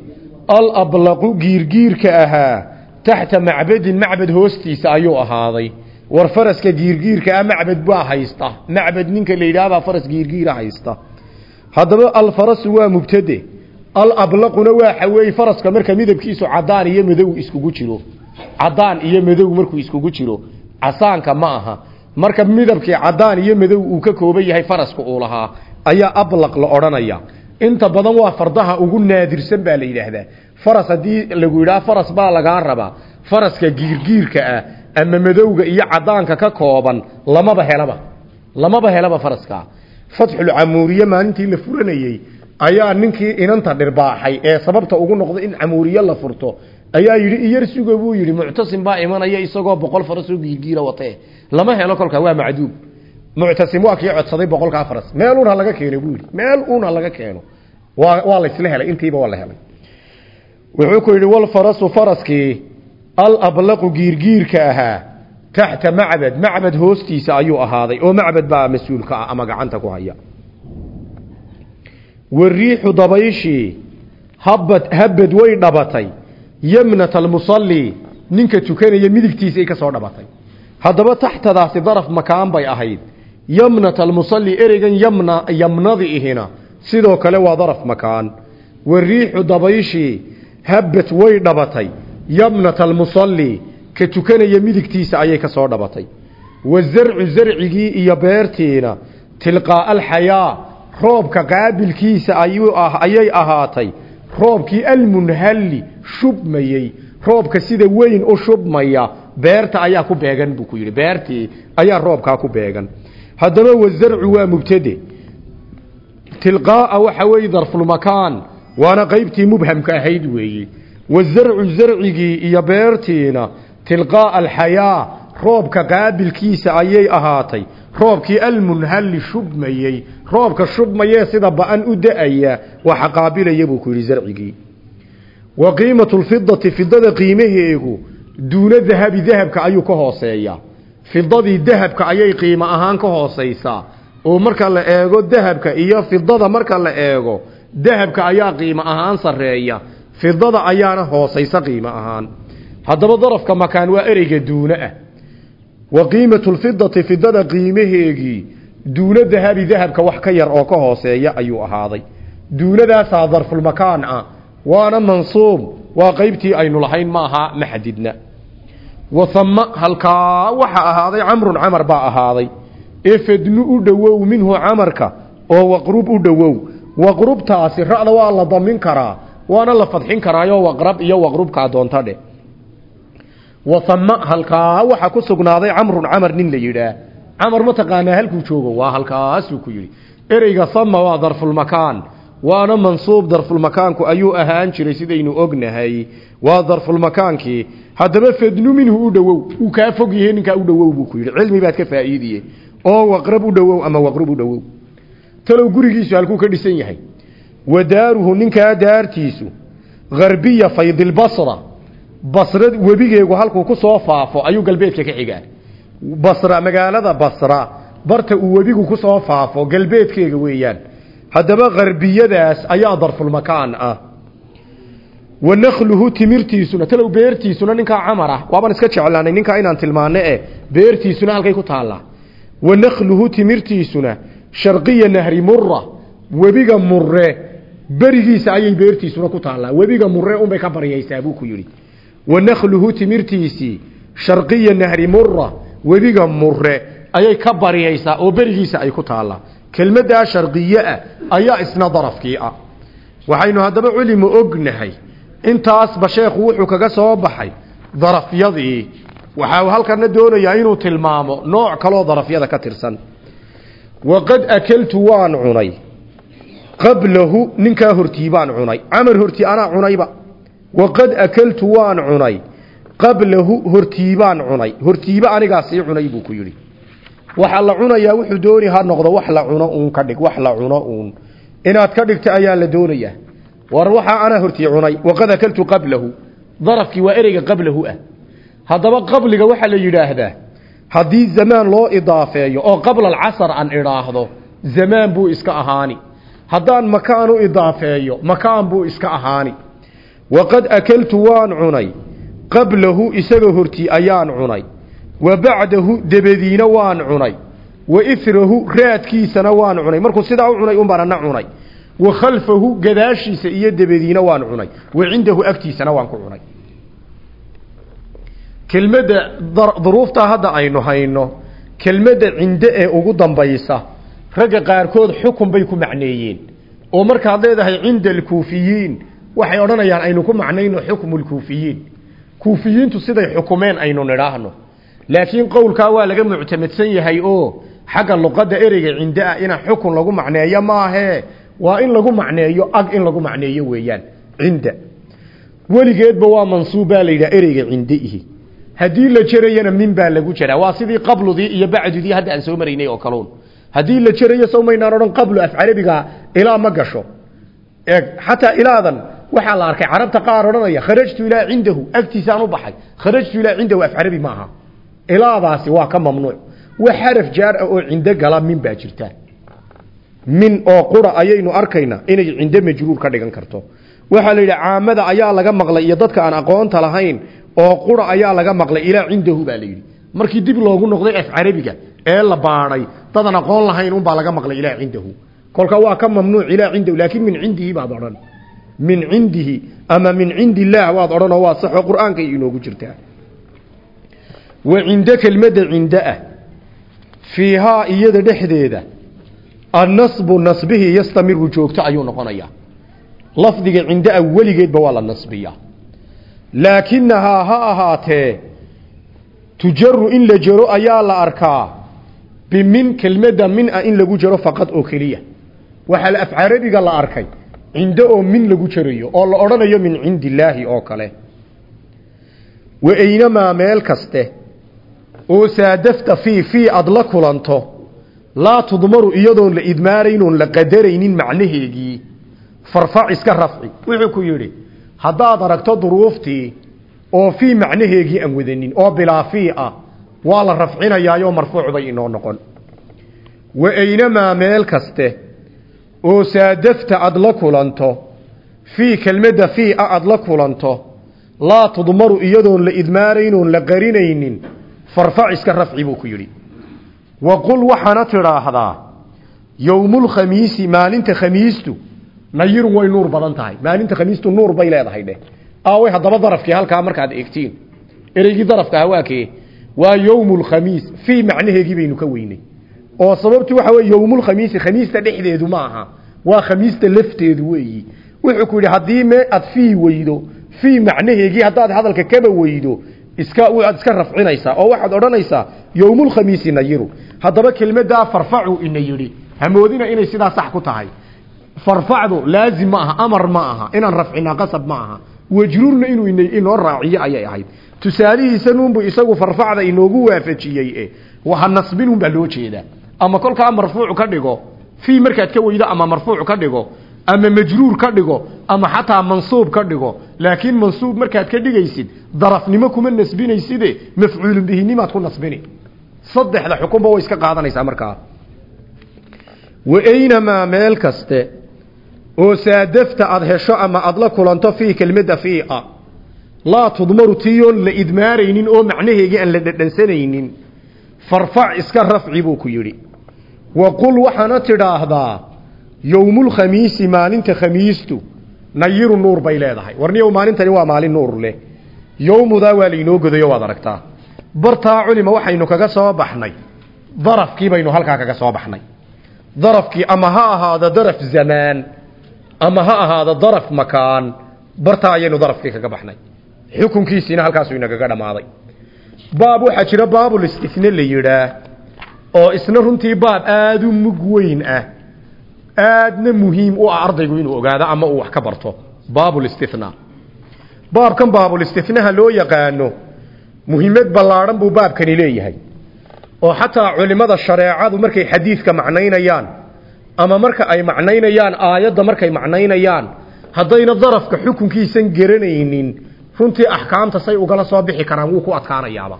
alablaqu giirgiirka ahaa taxta macbadin macbad hoostiisa ayuu ahaaday. War faraska giirgiirka ah macbad baa haysta. Macbad ninka la yidhaahbaa faras giirgiira haysta. Haddaba alfarasu waa mubtade alablaquna waa xaweeye faraska marka midabkiisu cadaan iyo madow iskugu jiro. Cadaan iyo madow markuu iskugu jiro. Casaanka ma aha. Marka midabkii cadaan iyo madow uu ka kooban yahay faraska uu lahaa ayaa ablaq la odhanaya. Inta badan waa fardaha ugu naadirsan baa la yidhaahdaa. Faras haddii lagu yidhaha faras baa lagaa rabaa. Faraska giirgiirka ah ama madowga iyo cadaanka ka kooban lamaba helaba. Lamaba helaba faraska fatxulcamuuriye maalintii la furanayey ayaa ninkii inanta dhirbaaxay ee sababta ugu noqday in camuuriye la furto ayaa yidhi iyar suga buu yidhi muctasim baa imanaya isagoo boqol farasoo giirgiira watee. Lama helo kolkaa waa macduub. Muctasim waa kii codsaday boqolkaa faras. Meel laga keeno buu yidhi. Meel laga keeno. Waa waa laysla helay intiiba waa la helay. Wuxuu ku yidhi walfarasu faraskii alablaqu giirgiirka ahaa taxta macbad. Macbad hoostiisa ayuu ahaaday oo macbad baa mas'uulka ah ama gacanta ku haya wariixu dabayshii habad habad way dhabatay yamnat almusalli ninka tukanaya midigtiisa ay ka soo dhabatay haddaba taxtadaasi daraf makaan bay ahayd. Yamnat almusalli ereygan yamna yamnadi ihina sidoo kale waa daraf makaan. Wariixu dabayshii habad way dhabatay yamnat almusalli ka tukanaya midigtiisa ayay ka soo dhabatay wazarcu zarcigii iyo beertiina tilqaa'a alxayaa roobka qaabilkiisa ah ayay ahaatay. Roobkii almunhalli shubmayey. Roobka sida weyn u shubmaya. Beerta ayaa ku beegan buu ku yidhi. Beertii ayaa roobkaa ku beegan. Haddaba wazarcu waa mubtade. Tilqaa'a waxa weeye darfulmakaan waana qaybtii mubhamka ahayd weeye wazarcu zarcigii iyo beertiina tilqaa'a alxayaa roobka qaabilkiisa ayay ahaatay roobkii almunhalli shubmayey roobka shubmayee sida ba'an u da'aya waxa qaabilaya buu ku yidhi zarcigii. Wa qiimatu lfidati fidada qiimaheegu duuna dahabi dahabka ayuu ka hooseeyaa fidadii dahabka ayay qiimo ahaan ka hooseysaa. Oo marka la eego dahabka iyo fidada marka la eego dahabka ayaa qiimo ahaan sareeya fidada ayaana hooseysa qiimo ahaan. Haddaba darafka makaan waa ereyga duune ah wa qiimatu lfidati fidada qiimaheegii duuno dahabi dahabka wax ka yar oo ka hooseeya ayuu ahaaday. Duunadaasaa darfulmakaan ah waana mansuub waa qaybtii aynu lahayn maaha ma xadidna. Wahama halkaa waxa ahaaday camrun camar baa ahaaday. Ee fadnu u dhowow minhu camarka oo waqrub u dhowow waqrubtaasi ra'da waa la damin karaa waana la fadxin karaayo waqrab iyo waqrubkaa doonta dheh wahama halkaa waxa ku sugnaaday camrun camar nin la yidhaah. Camar ma taqaanaa halkuu joogo? Waa halkaasuu ku yidhi. Ereyga hama waa darfulmakaan waana mansuub darfulmakaanku ayuu ahaan jiray sidaynu ognahay. Waa darfulmakaankii haddaba fadnu minhu u dhowow uu kaa fog yahe ninkaa u dhowow buu ku yidhi. Cilmi baad ka faa'iidiye. Oo waqrab u dhowow ama waqrub u dhowow talow gurigiisu halkuu ka dhisan yahay. Wa daaruhu ninkaa daartiisu harbiya faydilbasra basra webigeegu halkuu ku soo faafo ayuu galbeedka ka xigaa. Basra magaalada basra barta uu webigu ku soo faafo galbeedkeega weeyaan. Haddaba harbiyadaas ayaa darfulmakaan ah. Wa nakluhu timirtiisuna talow beertiisuna ninkaa camar ah waabaan iska jeclaanay ninkaa inaan tilmaano eh beertiisuna halkay ku taallaa wa nakluhu timirtiisuna sharqiya nahri mura webiga mure berigiisa ayay beertiisuna ku taallaa. Webiga mure unbay ka baryaysaa buu ku yidhi wa nakluhu timirtiisii sharqiya nahri mura webiga mure ayay ka baryaysaa oo berigiisa ay ku taallaa kelmaddaa sharqiye ah ayaa isna darafkii ah waxaynu haddaba culimo ognahay intaasba sheekhu wuxuu kaga soo baxay darafyadii waxaa halkana doonayaa inuu tilmaamo nooc kaloo darafyada ka tirsan waqad akeltu waan cunay qablahu ninkaa hortii baan cunay camar hortii anaa cunayba waqad akeltu waan cunay qablahu hortii baan cunay hortiiba anigaa sii cunay buu ku yidhi waxa la cunayaa wuxuu dooni ha noqdo wax la cuno uun ka dhig wax la cuno uun inaad ka dhigto ayaa la doonayaa war waxaa anaa hortii cunay waqad akeltu qablahu darafkii waa ereyga qablahu ah haddaba qabliga waxaa la yidhaahdaa haddii zamaan loo idaafeeyo oo qabla alcasar aan idhaahdo zamaan buu iska ahaani haddaan makaan u idaafeeyo makaan buu iska ahaani waqad akeltu waan cunay qablahu isaga hortii ayaan cunay wa bacdahu debediina waan cunay wa irahu raadkiisana waan cunay markuu sidaa u cunay un baanana cunay wa khalfahu gadaashiisa iyo debediina waan cunay wa cindahu agtiisana waan ku cunay kelmadda duruuftaa hadda aynu hayno kelmadda cinde ee ugu dambaysa ragga qaarkood xukun bay ku macneeyeen oo markaad leedahay cinda alkuufiyiin waxay odhanayaan aynu ku macnayno xukmu lkuufiyiin kuufiyiintu siday xukumeen aynu nidhaahno. Laakiin qowlkaa waa laga muctamadsan yahay oo xagga luqadda ereyga cinde ah ina xukun lagu macneeyo maahee waa in lagu macneeyo ag in lagu macneeyo weeyaan cinda. Weligeedba waa mansuub la yidhaha ereyga cindeihi haddii la jerayana min baa lagu jiraa waa sidii qabludii iyo bacdudii hadda aan soo maraynay oo kaluun haddii la jerayo sow maynaan odhan qablu af carabiga ilaa ma gasho. Eeg xataa ilaadan waxaa la arkay carabta qaar odhanaya kharajtu ilaa cindahu. Agtiisaan u baxay kharajtu ilaa cindahu af carabi maaha. Ilaadaasi waa ka mamnuuc. Wax xaraf jaar ah oo cindo gala min baa jirta. Min oo qura ayaynu arkaynaa inay cinde majruur ka dhigan karto. Waxaa la yidhi caamada ayaa laga maqlay iyo dadka aan aqoonta lahayn oo qura ayaa laga maqlay ilaa cindahu baa la yidhi. Markii dib loogu noqday af carabiga ee la baadhay dadan aqoon lahayn unbaa laga maqlay ilaa cindahu. Kolka waa ka mamnuuc ilaa cindahu laakiin min cindihi baad odhan min cindihi ama min cindi illaah waad odhanoo waa saxoo qur'aanka inoogu jirtaa. Wa cinde kelmadda cinde ah fiihaa iyada dhexdeeda annasbu nasbihii yastamiru joogto ayuu noqonayaa lafdiga cinde ah weligeedba waa la nasbiyaa. Laakinahaa ha ahaatee tujaru in la jaro ayaa la arkaa bimin kelmadda min a in lagu jaro faqad oo keliya. Waxaa af carabiga la arkay cinde oo min lagu jarayo oo la odhanayo min cindi illaahi oo kale. Wa aynamaa meel kaste oo saadafta fii fii aada la kulanto laa tudmaru iyadoon la idmaaraynoon la qadaraynin macnaheegii farfac iska rafci. Wuxuu ku yidhi haddaad aragto duruuftii oo fii macnaheegii aan wadanin oo bilaa fii ah waa la rafcinayaayo marfuuc bay inoo noqon. Wa aynamaa meel kaste oo saadafta aada la kulanto fii kelmadda fii a aada la kulanto laa tudmaru iyadoon la idmaaraynoon la qarinaynin farfac iska rafci buu ku yidhi. Waqul waxaana tidhaahdaa yowmulkhamiisi maalinta khamiistu nayirun way nuur badan tahay. Maalinta khamiistu nuur bay leedahay dheh. Aaway haddaba darafkii halkaa markaad eegtiin. Ereygii darafka ah waa kee waa yowmulkhamiis fii macnaheegii baynu ka weynay oo sababtu waxa weye yowmulkhamiisi khamiista dhexdeedu ma aha. Waa khamiista lafteedu weeyi. Wuxuu ku yidhi haddii me aad fii weydo fii macnaheegii haddaad hadalka kaba weydo iska waad iska rafcinaysaa oo waxaad odhanaysaa yowmulkhamiisi nayiru haddaba kelmaddaa farfacu ina yidhi. Hamoodina inay sidaa sax ku tahay. Farfacdu laazim ma aha amar ma aha inaan rafcinaa qasab ma aha. Wajruurna inuu inoo raaciyo ayay ahayd. Tusaalihiisa nuunbu isagu farfacda inoogu waafajiyey waha nasbinun baa loo jeedaa ama kolkaa marfuuc ka dhigo fii markaad ka weydo ama marfuuc ka dhigo ama majruur ka dhigo ama xataa mansuub ka dhigo laakiin mansuub markaad ka dhigaysid darafnimo kuma nasbinayside mafcuulun bihinimaad ku nasbini. Saddexda xukunba way iska qaadanaysaa markaa. Waaynamaa meel kaste oo saadafta aada hesho ama aada la kulanto fii kelmadda fiia laa tudmaru tiyoon la idmaaraynin oo macnaheegii aan la dhadhansanaynin farfac iska rafci buu ku yidhi wa qul waxaana tidhaahdaa yowmulkhamiisi maalinta khamiistu nayiru nuur bay leedahay. Warniyow maalintani waa maalin nuur leh. Yowmudaa waa lainoo godayo waad aragtaa. Bartaa culima waxaynu kaga soo baxnay. Darafkii baynu halkaa kaga soo baxnay. Darafkii ama ha ahaado daraf zamaan ama ha ahaado daraf makaan bartaa ayaynu darafkii kaga baxnay. Xukunkiisiina halkaasuu inagaga dhammaaday baab waxaa jira baabulistine la yidhaah oo isna runtii baab aada u mug weyn ah. Aadna muhiim u ah ardaygu inuu ogaado ama uu wax ka barto. Baabulistithna baabkan baabulistithnaha loo yaqaano muhiimad ballaadhan buu baabkani leeyahay. Oo xataa culimada shareecadu markay xadiidka macnaynayaan ama marka ay macnaynayaan aayadda markay macnaynayaan haddayna darafka xukunkiisan garanaynin runtii axkaamta say ugala soo bixi karaan wuu ku adkaanayaaba.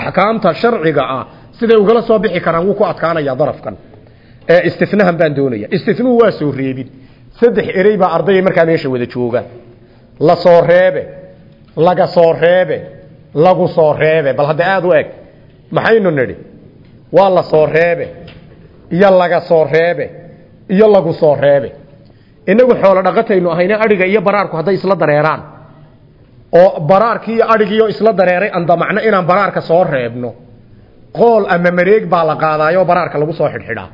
Axkaamta sharciga ah siday ugala soo bixi karaan wuu ku adkaanayaa darafkan. Ee istinahan baan doonaya. Istinuhu waa soo reebid saddex erey baa ardayga markaa meesha wada jooga. La soo reebe laga soo reebe lagu soo reebe. Bal hadda aada u eg maxaynu nidhi? Waa la soo reebe iyo laga soo reebe iyo lagu soo reebe. Inagu xoolo dhaqataynu ahayne adhiga iyo baraarku hadday isla dareeraan. Oo baraarkii iyo adhigiioo isla dareeray andamacno inaan baraarka soo reebno qool ama mareeg baa la qaadaayoo baraarka lagu soo xidhxidhaa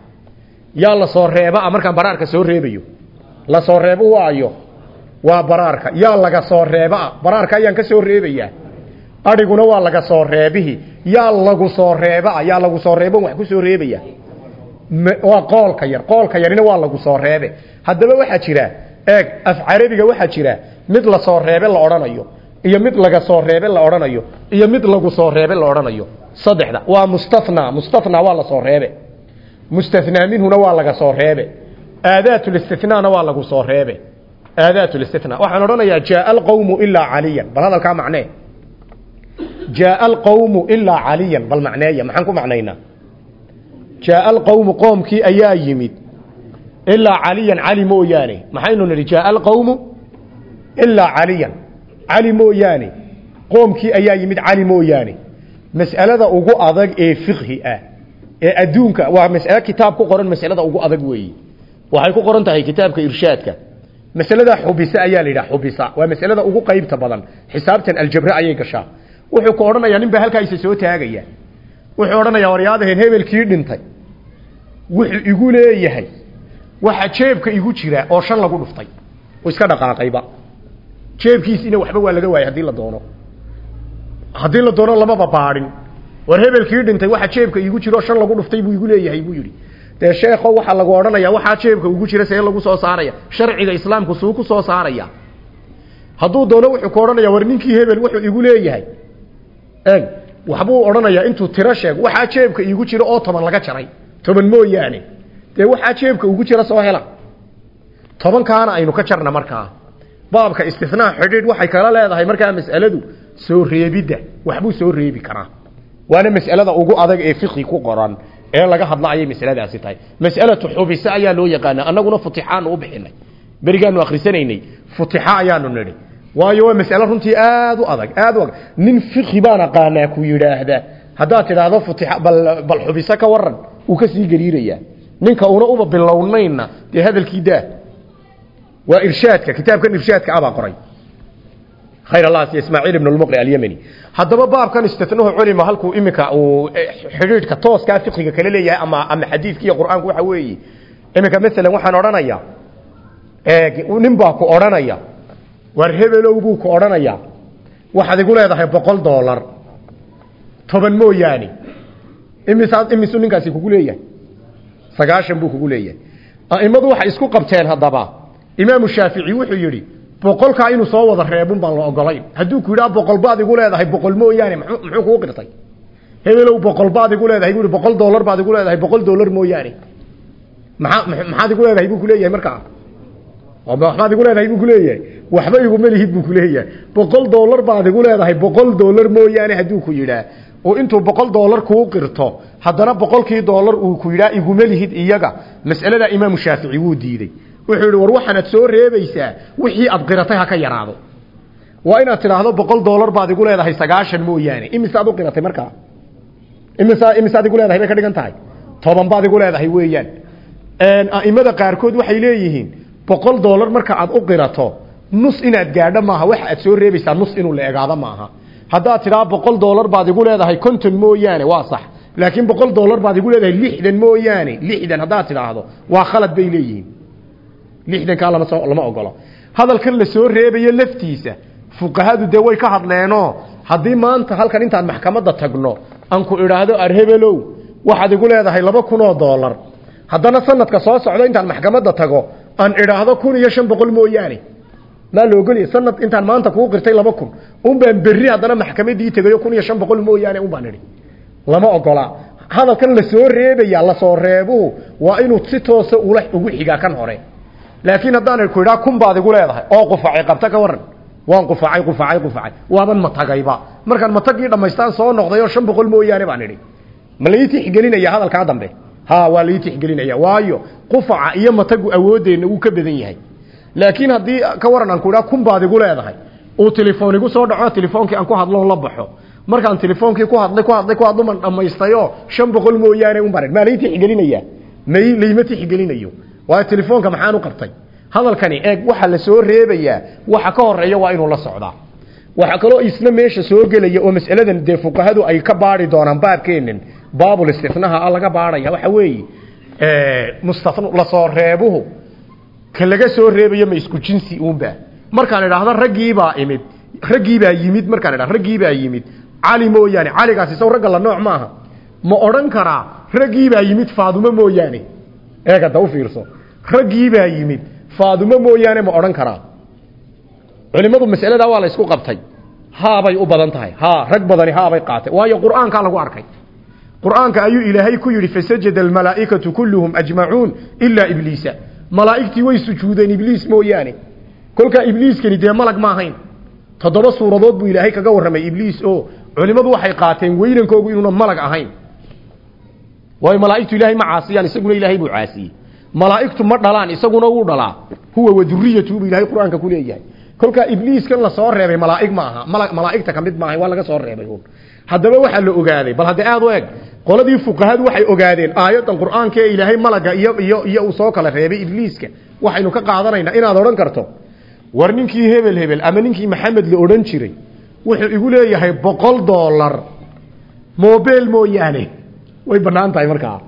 yaa la soo reebaa markaan baraarka soo reebayo. La soo reebo waayo. Waa baraarka. Yaa laga soo reebaa baraarka ayaan ka soo reebayaa. Adhiguna waa laga soo reebihi. Yaa lagu soo reebaa yaa lagu soo reebon wax ku soo reebaya waa qoolka yar. Qoolka yarina waa lagu soo reebe. Haddaba waxaa jira eeg af carabiga waxaa jira mid la soo reebe la odhanayo iyo mid laga soo reebe la odhanayo. Iyo mid lagu soo reebe la odhanayo. Saddexda waa mustana mustana waa la soo reebe mustanaa minhuna waa laga soo reebe aadaatulistinaana waa lagu soo reebe aadaatulistina waxaan odhanayaa jaaa alqawmu ilaa caliyan. Bal hadalkaa macnee. Jaaa alqawmu ilaa caliyan. Bal macneeya. Maxaan ku macnaynaa? Jaaa alqawmu qoomkii ayaa yimid. Ilaa caliyan cali mooyaane. Maxaynu nidhi jaaa alqawmu ilaa caliyan cali mooyaane. Qoomkii ayaa yimid cali mooyaane. Mas'alada ugu adag ee fiqhi ah ee adduunka waa mas'ale kitaab ku qoran masalada ugu adag weeye. Waxay ku qoran tahay kitaabka irshaadka. Masalada xubisa ayaa la yidhaha xubisa. Waa masalada ugu qaybta badan. Xisaabtan aljabra ayay gashaa wuxuu ku odhanayaa nin baa halkaa isa soo taagaya. Wuxuu odhanayaa waryaadaheen hebelkii dhintay. Wuxuu igu leeyahay waxa jeebka igu jira oo shan lagu dhuftay. Iska dhaqaaqayba jeebkiisiina waxba waa laga waayay haddii la doono. Haddii la doono lamaba baadhin war hebelkii dhintay waxa jeebka igu jiro shan lagu dhuftay buu igu leeyahay buu yidhi. Dee sheekho waxaa lagu odhanaya waxaa jeebka ugu jira see lagu soo saaraya. Sharciga islaamku suu ku soo saaraya. Hadduu doono wuxuu ku odhanaya war ninkii hebel wuxuu igu leeyahay. Eg waxbuu odhanayaa intuu tiro sheeg waxaa jeebka iigu jira oo toban laga jaray. Toban mooyaane. Dee waxaa jeebka ugu jira soo hela. Tobankaana aynu ka jarna markaa baabka istinaa xidhiidh waxay kala leedahay markaa mas'aladu soo reebidda waxbuu soo reebi karaa. Waana mas'alada ugu adag ee fiqhi ku qoran ee laga hadla ayay masaladaasi tahay. Mas'alatu xubisa ayaa loo yaqaanaa annaguna futixaanu u bixinay. Berigaanu akhrisanaynay futixa ayaanu nidhi. Waayo waa mas'alo runtii aad u adag aad u nin fiqhi baan aqaanaa ku yidhaahda haddaad tidhaahdo futixa bal bal xubiso ka waran wuu ka sii gariirayaa. Ninka una uba bilownayna dee hadalkii daa waa irshaadka kitaabkan irshaadka abaa qoray. Khayr allah si ismaaciil ibn al-muqri al-yamani hadaba baabkan istithnahu culima halkuu imika uu xidhiidhka tooska fiqiga kala leeyahay ama ama xadiiska iyo quraanku waxa weeye. Imika mesela waxaan odhanaya ee nin baa ku odhanaya war hebelow buu ku odhanaya waxaad igu leedahay boqol dollar toban mooyaane. Imisaad imisu ninkaasi kugu leeyahay? Sagaashan buu kugu leeyahay. A'immadu waxay isku qabteen haddaba imaamu shaafici wuxuu yidhi boqolkaa inuu soo wada reebun baan la ogolayn hadduu ku yidhaha boqol baad igu leedahay boqol mooyaane muxuu kugu qirtay? Hebelow boqol igu leedahay buu boqol dollar baad igu leedahay boqol dollar mooyaane. Maxaa maxaad igu leedahay? buu ku leeyahay markaa waxbaad igu leedahay buu ku leeyahay. Waxba iguma lihid buu ku leeyahay. Boqol dollar baad igu leedahay boqol dollar mooyaane hadduu ku yidhaa oo intuu boqol dollar kuu qirto haddana boqolkii dollar uu ku yidhaa iguma lihid iyaga. Mas'alada imaamu shaafici wuu diiday wuxuu yidhi war waxaanaad soo reebaysaa wixii aad qiratay ha ka yaraado. Waa inaad tidhaahdo boqol dollar baad igu leedahay sagaashan mooyaane. Imisaad u qiratay markaa? Imisa imisaad igu leedahay bay ka dhigan tahay? Baad igu leedahay weeyaan. A'imada qaarkood waxay leeyihiin boqol dollar marka aad u qirato nus inaad gaadho maaha. Waxa aad soo reebaysaa nus inuu la egaado maaha. Haddaad tidhaa boqol dollar baad igu leedahay konton mooyaane waa sax. Laakiin boqol dollar baad igu leedahay lixdan mooyaane lixdan. Haddaad tidhaahdo waa khalad bay leeyihiin lixdankaa lama soo lama ogolo hadalkan la soo reebayo laftiisa fuqahadu dee way ka hadleenoo haddii maanta halkan intaan maxkamadda tagno aan ku idhaahdo arhebelow waxaad igu leedahay laba kun oo dollar. Haddana sanadka soo socdo intaan maxkamadda tago aan idhaahdo kun iyo shan boqol mooyaane. Maa sanad intaan maanta kuu qirtay laba kun un baan berri haddana maxkamadii tegayo kun iyo shan boqol mooyaane lama ogola hadalkan la soo reebaya la soo reebuhu waa inuu si toosa ugu xigaa kan hore laakiin haddaan ku idhaa kun baad igu leedahay. Oo qufacay qabta ka waran waan qufacay qufacay qufacay waaban matagayba markaan matagii dhammaystaan soo noqday oo shan baan idhi. Ma lai tixgelinaya dambe? Ha waa lai tixgelinaya waayo qufaca iyo matagu awooddeenna wuu ka badan yahay. Laakiin haddii ka waran ku idhaa kun baad igu leedahay. Uu telefoon igu soo dhaco telefoonkii aan ku hadlo la baxo. Markaan telefoonkii ku hadlay ku hadlay ku hadluman dhammaystayo shan boqol mooyaane un baan maa lai may layma tixgelinayo waayo telefoonka maxaan u qabtay? Hadalkani eeg waxa la soo reebayaa waxa ka horreeya waa inuu la socdaa waxa kaloo isna meesha soo gelaya oo mas'aladan dee ay ka baari doonaan baabkeenan baabul istifnaha laga baaraya. Waxa weeye mustafn la soo reebuhu ka laga soo reebayo ma isku jinsi uunba. Markaan idhaahdo raggiibaa imid raggiibaa yimid markaan idhahdo raggiibaa yimid. Cali mooyaane caligaas isaw ragga la nooc maaha. Ma odhan karaa raggiibaa yimid faadumo mooyaane eeg hadda u fiirso. Raggiibaa yimid. Faadumo mooyaane ma odhan karaa. Culimmadu mas'aladaa waa la isku qabtay. Haabay u badan tahay. Ha rag badani haabay qaatay. Waayo qur'aankaa lagu arkay. Qur'aanka ayuu ilaahay ku yidhi fasajada almalaa'ikatu kulluhum ajmacuun ilaa ibliisa. Malaa'igtii way sujuudeen ibliis mooyaane. Kolkaa ibliiskani dee malag ma ahayn. Toddoba suuradood buu ilaahay kaga warramay ibliis oo culimmadu waxay qaateen weynankoogu inuuna malag ahayn waayo malaa'igtu ilaahay ma caasiyaan isaguna ilaahay buu caasiyey. Malaa'igtu ma dhalaan isaguna wuu dhalaa. Huwa wa duriyatu buu ilaahay qur'aanka ku leeyahay. Kolkaa ibliiskan la soo reebay malaa'ig ma aha malaa'igta ka mid maahay waa laga soo reebay un haddaba waxaa la ogaaday bal haddee aada u qoladii fuqahadu waxay ogaadeen aayaddan qur'aanka ee ilaahay malaga iyo iyo uu soo kala reebay ibliiska. Waxaynu ka qaadanaynaa inaad odhan karto war ninkii hebel hebel ama ninkii maxamed la odhan jiray wuxuu igu leeyahay boqol dollar mobel mooyaane way bannaan tahay markaa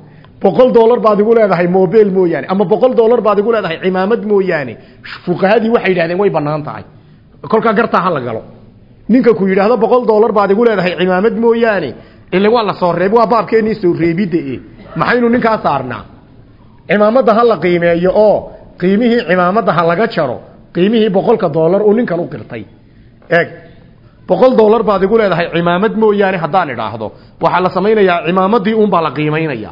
boqol dollar baad igu leedahay mobel mooyaane ama boqol dollar baad igu leedahay cimaamad mooyaane fuqahadii waxay yidhahdeen way bannaan tahay. Kolkaa gartaa galo. Ninka ku yidhaahdo boqol dollar baad igu leedahay cimaamad mooyaane ila waa la soo reeb waa baabkeenii soo reebidda maxaynu ninkaa saarnaa? Cimaamadda ha la qiimeeyo oo qiimihii cimaamadda laga jaro qiimihii boqolka dollar uu ninkan u qirtay. Eeg boqol dollar baad igu leedahay cimaamad mooyaane haddaan idhaahdo. Waxaa la samaynayaa cimaamadii uunbaa la qiimaynaya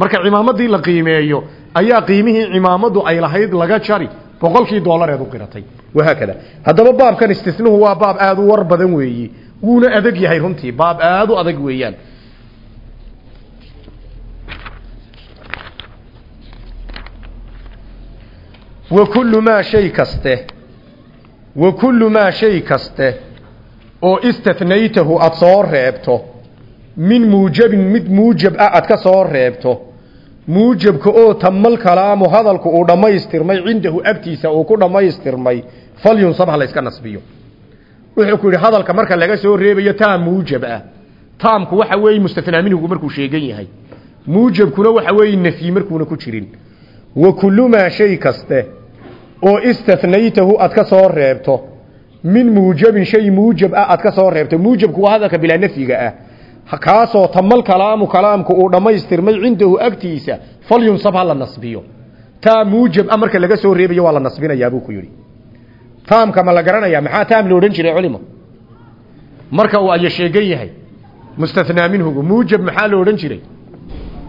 marka cimaamadii la qiimeeyo ayaa qiimihii cimaamadu ay lahayd laga jari. Boqolkii dollareed u qiratay. Wahaakada haddaba baabkan istisnuhu waa baab aada u war badan weeyi. Wuuna adag yahay runtii. Baab aada u adag weeyaan. Wa kullu maa shay kaste. Wa kullu maa shay kaste oo istathnaytahu aada soo reebto. Min muujabin mid muujab ah aad ka soo reebto. Muujabka oo tamal kalaamu hadalku uu dhammaystirmay cindahu agtiisa uu ku dhammaystirmay falyunsab ha layska nasbiyo. Wuxuu ku yidhi hadalka marka laga soo reebayo taam muujab ah. Taamku waxa weeye mustathnaa minhugu markuu sheegan yahay. Muujabkuna waxa weeye nafyi markuuna ku jirin. Wa kullu maa shay kaste oo istathnaytahu aad ka soo reebto min muujabin shay muujab ah aad ka soo reebto muujabku waa hadalka bilaa nafyiga ah. Kaasoo tamal kalaamu kalaamku uu dhammaystirmay cindahu agtiisa falyunsab ha la nasbiyo. Taa muujab ah marka laga soo reebayo waa la nasbinayaa buu ku yidhi. Taamka ma la garanayaa maxaa taam lo odhan jiray culimo marka uu aya sheegan yahay mustathnaa minhugu muujab maxaa lo odhan jiray?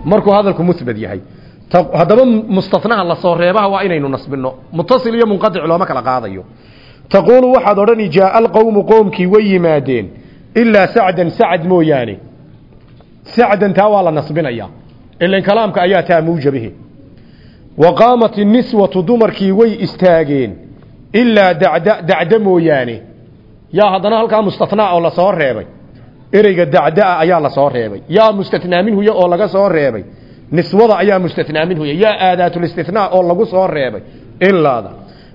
Markuu hadalku muhbad yahay. Haddaba mustanaha la soo reebaha waa inaynu nasbino mutasil iyo munqadic looma kala qaadayo taquulu waxaad odhani jaaa alqowmu qoomkii way yimaadeen. Ilaa sacdan sacad mooyaane. Sacdan taa waa la nasbinayaa. Ilan kalaamka ayaa taa muujabahe wa qaamat iniswatu dumarkii way istaageen. Ilaa dacda dacda mooyaane. Yaa haddana halkaa mustathnaa oo la soo reebay. Ereyga dacdaa ayaa la soo reebay. Yaa mustathnaa minhuya oo laga soo reebay. Niswada ayaa mustathnaa minhuya yaa aadaatulistithnaa oo lagu soo reebay. Ilaada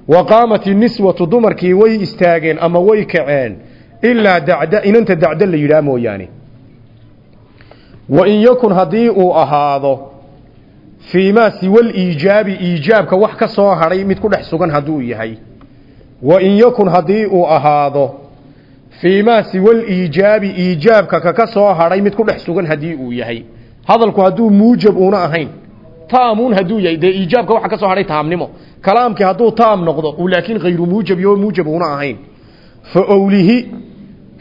wa qaamat iniswatu dumarkii way istaageen ama way kaceen ilaa dacda inanta dacda la yidhaah mooyaane wa in yakun haddii uu ahaado fii maa siwal iijaabi iijaabka wax ka soo hadhay mid ku dhex sugan hadduu yahay wa in yakun haddii uu ahaado fii maa siwal iijaabi iijaabka kaka soo hadhay mid ku dhex sugan haddii uu yahay hadalku hadduu muujab uuna ahayn taamuun hadduu yahay dee iijaabka waxa ka soo hadhay taamnimo. Kalaamkii hadduu taam noqdo uu laakiin hayru muujab iyo muujab uuna ahayn. Fa owlihi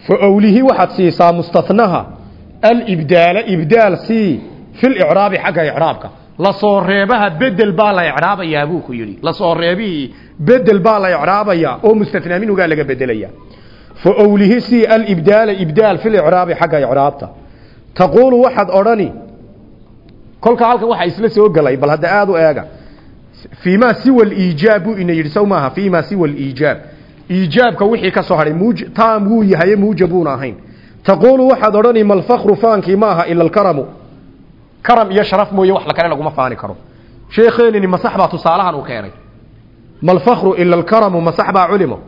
fa owlihi waxaad siisaa mustathnaha alibdaala ibdaal sii fil icraabi xagga icraabka la soo reebaha bedel baa la icraabayaa buu ku yidhi. La soo reebihii bedel baa la icraabayaa oo mustathnaa minhugaa laga bedelaya fa owlihi sii alibdaala ibdaal fil icraabi xagga icraabta taquulu waxaad odhani kolka halkan waxaa isla soo gelay bal hadda aada u eega. Fii ma siwa liijaab buu ina yidhi sow maaha fii ma siwa liijaab iijaabka wixii ka soo hadhay muuj taam wuu yahaye muujabuuna ahayn. Taquulu waxaad odhani malfakru faankii ma aha ila alkaramu. Karam iyo sharaf mooye wax la kale laguma faani karo. Sheekheenini masax baa tusaalahan uu keenay. Malfakru ila alkaramu masax baa culimo.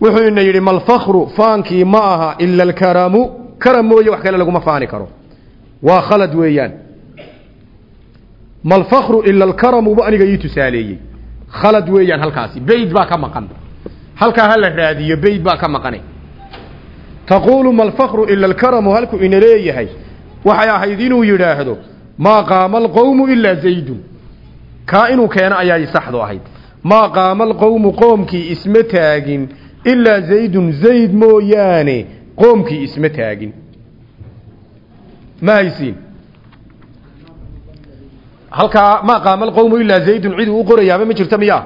Wuxuu ina yidhi malfakru faankii ma aha ila alkaramu. Karam mooye wax kale laguma faani karo waa khalad weeyaan. Malfakru ila alkaramu bu aniga ii tusaaleeyey. Khalad weeyaan halkaasi. Bayd baa ka maqan. Halkaa hala raadiyo bayd baa ka maqane. Taquulu malfakru ila alkaramu halku ina leeyahay waxay ahayd inuu yidhaahdo maa qaama alqowmu ilaa zaydun. Kaa inuu keeno ayaay saxdu ahayd. Maa qaama alqowmu qoomkii isma taagin. Ilaa zaydun zayd mooyaane qoomkii isma taagin ma haysiin halkaa maa qaama alqowmu ilaa zaydun cid uu qorayaaba ma jirta miya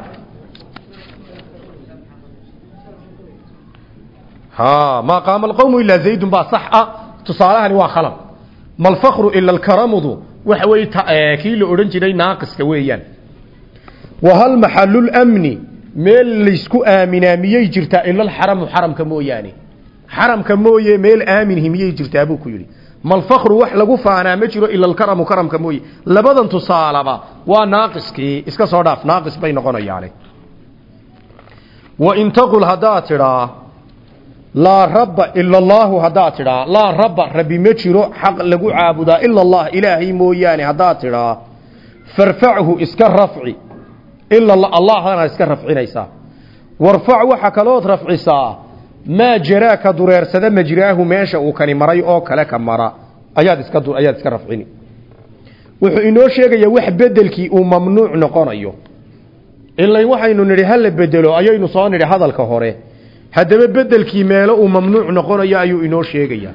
maa qaama alqowmu ilaa zaydun baa sax ah tusaalahani waa khalad malfakru ila alkaramudu waxa weeye kii la odhan jiray naaqiska weeyaan wa hal maxalulmni meel laysku aaminaa miyay jirtaa ila alxaramu xaramka mooyaane xaramka mooye meel aaminhi miyay jirtaa buu ku yidhi malfakru wax lagu faanaa ma jiro ila alkaramu karamka mooye. Labadan tusaalaba waa naaqiskii iska soo dhaaf naaqis bay noqonayaane. Wa in taqul haddaad tidhaa laa rabba ila allaahu haddaad tidhaa laa rabba rabbi ma jiro xaq lagu caabudaa ila allah ilaahay mooyaane haddaad tidhaa farfachu iska rafci ila allahana iska rafcinaysaa. Warfac waxa kalood rafcisaa maa jaraa ka dureersada majraahu meesha uu kani maray oo kale ka mara ayaad iska ayaad iska rafcini wuxuu inoo sheegayaa wax bedelkii uu mamnuuc noqonayo ilayn waxaynu nidhi hala bedelo ayaynu soo nidhi hadalka hore haddaba bedelkii meelo uu mamnuuc noqonayo ayuu inoo sheegayaa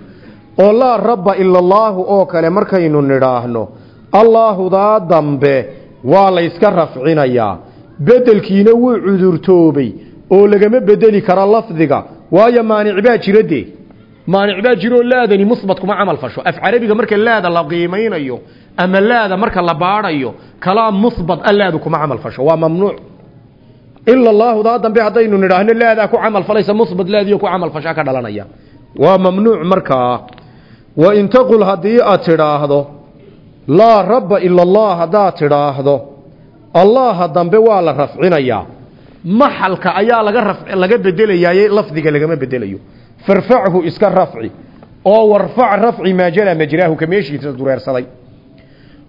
oo laa rabba ila allaahu oo kale markaynu nidhaahno allaahudaa dambe waa layska rafcinayaa bedelkiina wuu cudurtoobay oo lagama bedeli karo lafdiga waayo maanic baa jira dee. Maanic baa jiroo laadani musbat kuma camal fasho. Af carabiga marka laada la qiimaynayo ama laada marka la baadhayo kalaam musbat a laadu kuma camal fasho. Waa mamnuuc. Ila allaahu daa dambe haddaynu nidhaahno laadaa ku camal falaysa musbat laadiyo ku camal fashaa ka dhalanaya. Waa mamnuuc markaa wain taqul haddii aad tidhaahdo laa rabba ila allah haddaad tidhaahdo allaha dambe waa la rafcinayaa maxalka ayaa laga laga bedelayaaye lafdiga lagama bedelayo. Farfachu iska rafci oo warfac rafci maa jala majraahu ka meeshiisa dureersaday.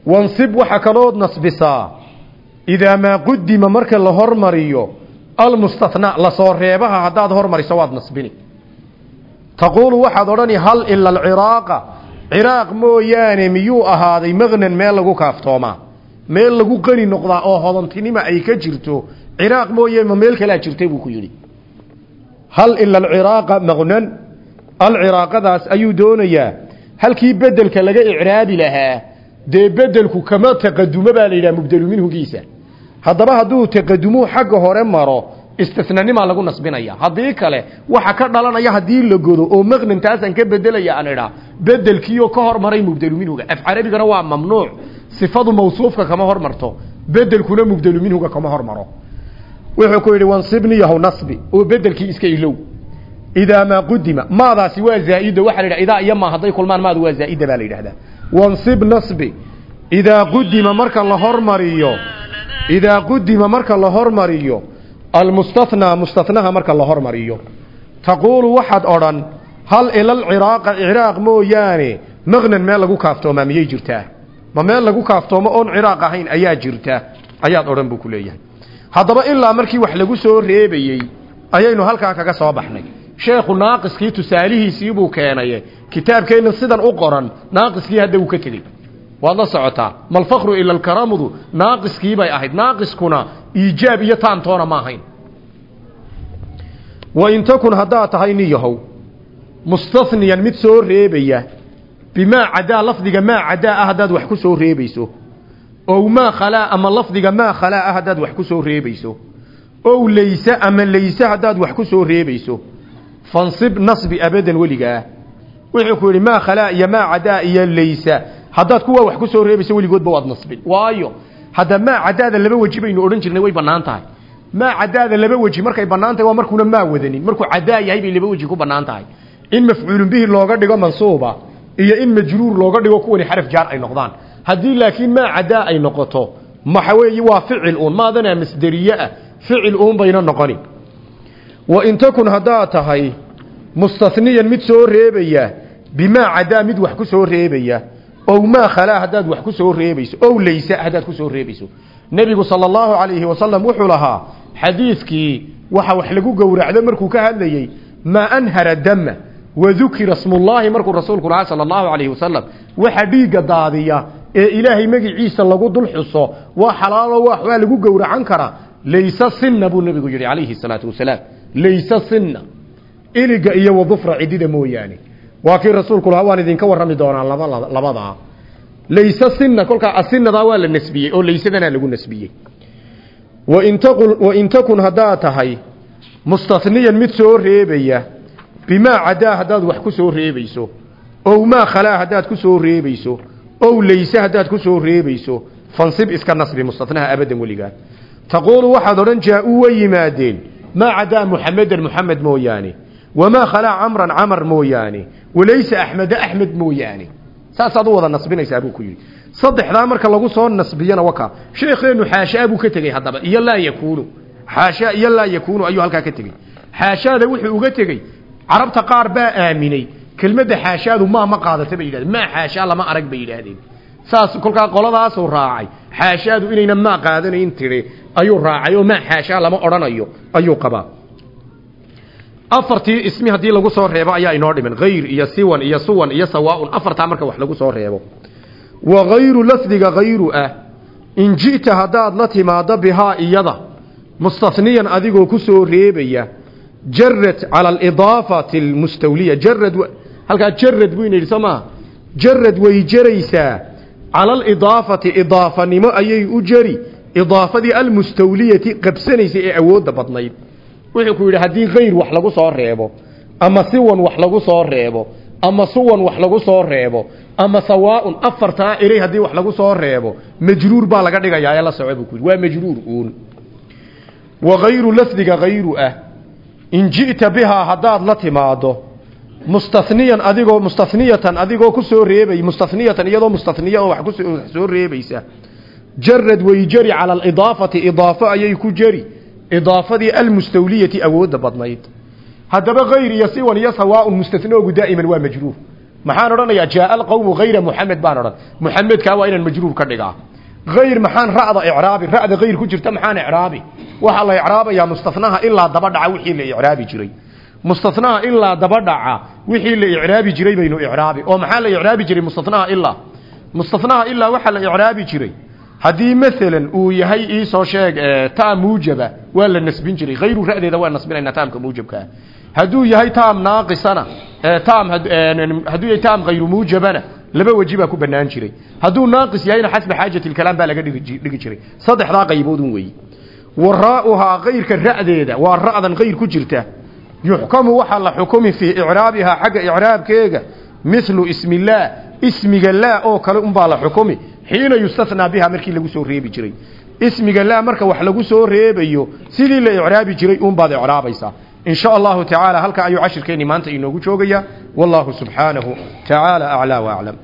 Wansib waxa kalood nasbisaa idaa maa qudima marka la hormariyo almustathnaa la soo reebaha haddaad hormariso waad nasbini. Taquulu waxaad odhani hal ila alciraaqa ciraaq mooyaane miyuu ahaaday maqnan meel lagu kaaftoomaa. Meel lagu qani noqdaa oo hodantinima ay ka jirto ciraaq mooye ma meel kalaa jirtay buu ku yidhi. Hal ila alciraaqa maqnan alciraaqadaas ayuu doonayaa halkii bedelka laga icraabi lahaa dee bedelku kama taqadumo baa la yidhaha mubdelu minhugiisa haddaba hadduu taqadumuhu xagga hore maro istisnanimaa lagu nasbinaya. Haddii kale waxa ka dhalanaya haddii la godo oo maqnan taasaan ka bedelaya aan idhaa ka hormaray mubdelu minhuga. Af carabigana waa mamnuuc sifadu mawsuufka kama hormarto bedelkuna mubdelu kama hormaro wuxuu ku yidhi wansibni yahow nasbi. Oo bedelkii iska ilow idaa maa qudima maadaasi waa zaaido waxa la yidhaha idaa iyo maa hadday kulmaan maadu waa zaaida baa la yidhahdaa. Wansib nasbi. Idaa qudima marka la hormariyo. Idaa qudima marka la hormariyo. Almustathnaa mustathnaha marka la hormariyo. Taquulu waxaad odhan hal ilalciraaqa ciraaq mooyaane maqnan meel lagu kaaftoomaa miyay jirtaa? Ma meel lagu kaaftoomo oon ciraaq ahayn ayaa jirta ayaad odhan buu ku leeyahay haddaba ilaa markii wax lagu soo reebayey ayaynu halkaa kaga soo baxnay. Sheekhu naaqiskii tusaalihiisii buu keenaye kitaabkeenna sidan u qoran naaqiskii hadda uu ka tegey. Waad la socotaa malfakru ila alkaramudu naaqiskii bay ahayd. Naaqiskuna iijaab iyo taantoona ma ahayn. Wain takun haddaad tahay nin yahow mustahniyan mid soo reebaya bimaa cadaa lafdiga maa cadaa ah haddaad wax ku soo reebayso ow maa khalaa ama lafdiga maa khalaa ah haddaad wax ku soo reebayso. Ow layse ama layse haddaad wax ku soo reebayso. Fansib nasbi abadan weligaa wuxuu ku yidhi maa khalaa iyo maa cadaa iyo laysa. Haddaad kuwaa wax ku soo reebayso weligoodba waad nasbin. Waayo hadda maa cadaada laba weji baynu odhan jirnay way bannaan tahay. Maa cadaada laba weji markay bannaan tahay waa markuuna maa wadanin. Markuu cadaa yahay bay laba weji ku bannaan tahay. In mafcuulun bihi looga dhigo mansuuba iyo in majruur looga dhigo kuwani xaraf ay noqdaan haddii laakiin maa cadaa ay noqoto maxa weeye waa ficil uun. Maadanaa masderiye ah. Ficil uun bayna noqoni. Wa in takun haddaad tahay mustahniyan mid soo reebaya bimaa cadaa mid wax ku soo reebaya ow maa khalaa haddaad wax ku soo reebayso ow laysa haddaad ku soo reebayso. Nebigu sala allahu calayhi wasalam wuxuu lahaa xadiidkii waxa wax lagu gowracdo markuu ka hadlayey maa anhara dama wadukira smullaahi markuu rasuulku lahaa sala allahu calayhi wasalam waxa dhiigga daadiya ee ilaahay magiciisa lagu dul xuso waa xalaalo waa lagu gowracan karaa laysa sinna buu nebigu yidhi calayhi salaatu wasalaam. Laysa sinna. Iliga iyo wadufra cidida mooyaane. Waa kii rasuulku lahaa waan idinka warrami doonaa laba labadaa laysa sinna kolkaa asinadaa waa la nasbiyey oo laysadanaa lagu nasbiyey. Wain takun haddaad tahay mustahniyan mid soo reebaya bimaa cadaa haddaad wax ku soo reebayso ow maa khalaa haddaad ku soo reebayso ow layse haddaad ku soo reebayso fansib iska nasbi mustahnaha abadan weligaa taquulu waxaad odhan jaa-uu way yimaadeen. Maa cadaa muxamedan muxamed mooyaane. Wamaa khalaa camran camar mooyaane. Walaysa axmeda axmed mooyaane. Saasaad u wada nasbinaysaa buu ku yidhi. Saddexdaa marka lagu soo nasbiyana waka sheekheenu xaashaa buu ka tegey haddaba iyo laa yakuunu. Xaashaa iyo laa yakuunu ayuu halkaa ka tegey xaashaada wuxuu uga tegey carabta qaar baa aaminay kelmadda xaashaadu maa ma qaadata bay yidhahdeen. Maa xaashaa lama arag bay yidhaahdeen. Saas kolkaa qoladaasuu raacay. Xaashaadu inayna maa qaadanayn tiri ayuu raacay oo maa xaashaa lama odhanayo ayuu qabaa. Afartii ismi haddii lagu soo reebo ayaa inoo dhiman. Hayr iyo siwan iyo suwan iyo sawaaun. Afartaa marka wax lagu soo reebo. Wa hayru lafdiga hayru ah. In ji'ta haddaad la timaaddo bihaa iyada mustahniyan adigoo ku soo reebaya jarad cala alidaafati almustawliya. Jarad halkaa jarad buu ina yidhi soo maaha jarad way jaraysaa. Cala alidaafati idaafanimo ayay u jari. Idaafadii almustawliyati qabsanaysay ee awoodda badnayd. Wuxuu ku yidhi haddii khayr wax lagu soo reebo ama siwan wax lagu soo reebo ama suwan wax lagu soo reebo ama sawaaun afartaa erey haddii wax lagu soo reebo majruur baa laga dhigayaa. Ee la soco buu ku yidhi. Waa majruur uun. Wa hayru lafdiga hayru ah. In ji'ta bihaa haddaad la timaaddo mustaniyan adigoo mustaniyatan adigoo ku soo reebay mustaniyatan iyadoo mustaniya oo wax ku soo reebaysa. Jarad way jari cala alidaafati idaafo ayay ku jari. Idaafadii almustawliyati awoodda badnayd. Haddaba hayr iyo siwan iyo sawaaun mustanoogu daa'iman waa majruur. Maxaan odhanayaa jaaa alqawmu hayra muxamed baan odhan. Muxamedkaa waa inaan majruur ka dhigaa. Hayr maxaan ra'da icraabi ra'da hayr ku jirta maxaan icraabi. Waxaa la icraabayaa mustanaha ilaa daba dhaca wixii la icraabi jiray mustanaha ilaa daba dhaca wixii la icraabi jiray baynu icraabi oo maxaa la icraabi jiray mustanaha ilaa mustanaha ilaa waxaa la icraabi jiray haddii maalan uu yahay iisoo sheeg taam muujaba waa la nasbin jiray hayru ra'deeda waa nasbinaynaa taamka muujabkaa hadduu yahay taam naaqisana taam hadduu yahay taam hayru muujabana laba weji baa ku banaan jiray hadduu naaqis yahayna xasba xaajati lkalaam baa laga dhigi jiray saddexdaa qayboodun weeye waraa'uhaa kayrka ra'deeda waa ra'dan kayr ku jirta yuxkamu waxaa la xukumi fii icraabihaa xagga icraabkeega mithlu ismillaah ismiga laa oo kale unbaa la xukumi xiina yustathnaa biha markii lagu soo reebi jiray. Ismiga laa marka wax lagu soo reebayo sidii la icraabi jiray uunbaad icraabaysaa. In sha allahu tacaala halka ayuu cashirkeeni maanta inoogu joogaya wallahu subxaanahu tacaala aclaa waaclam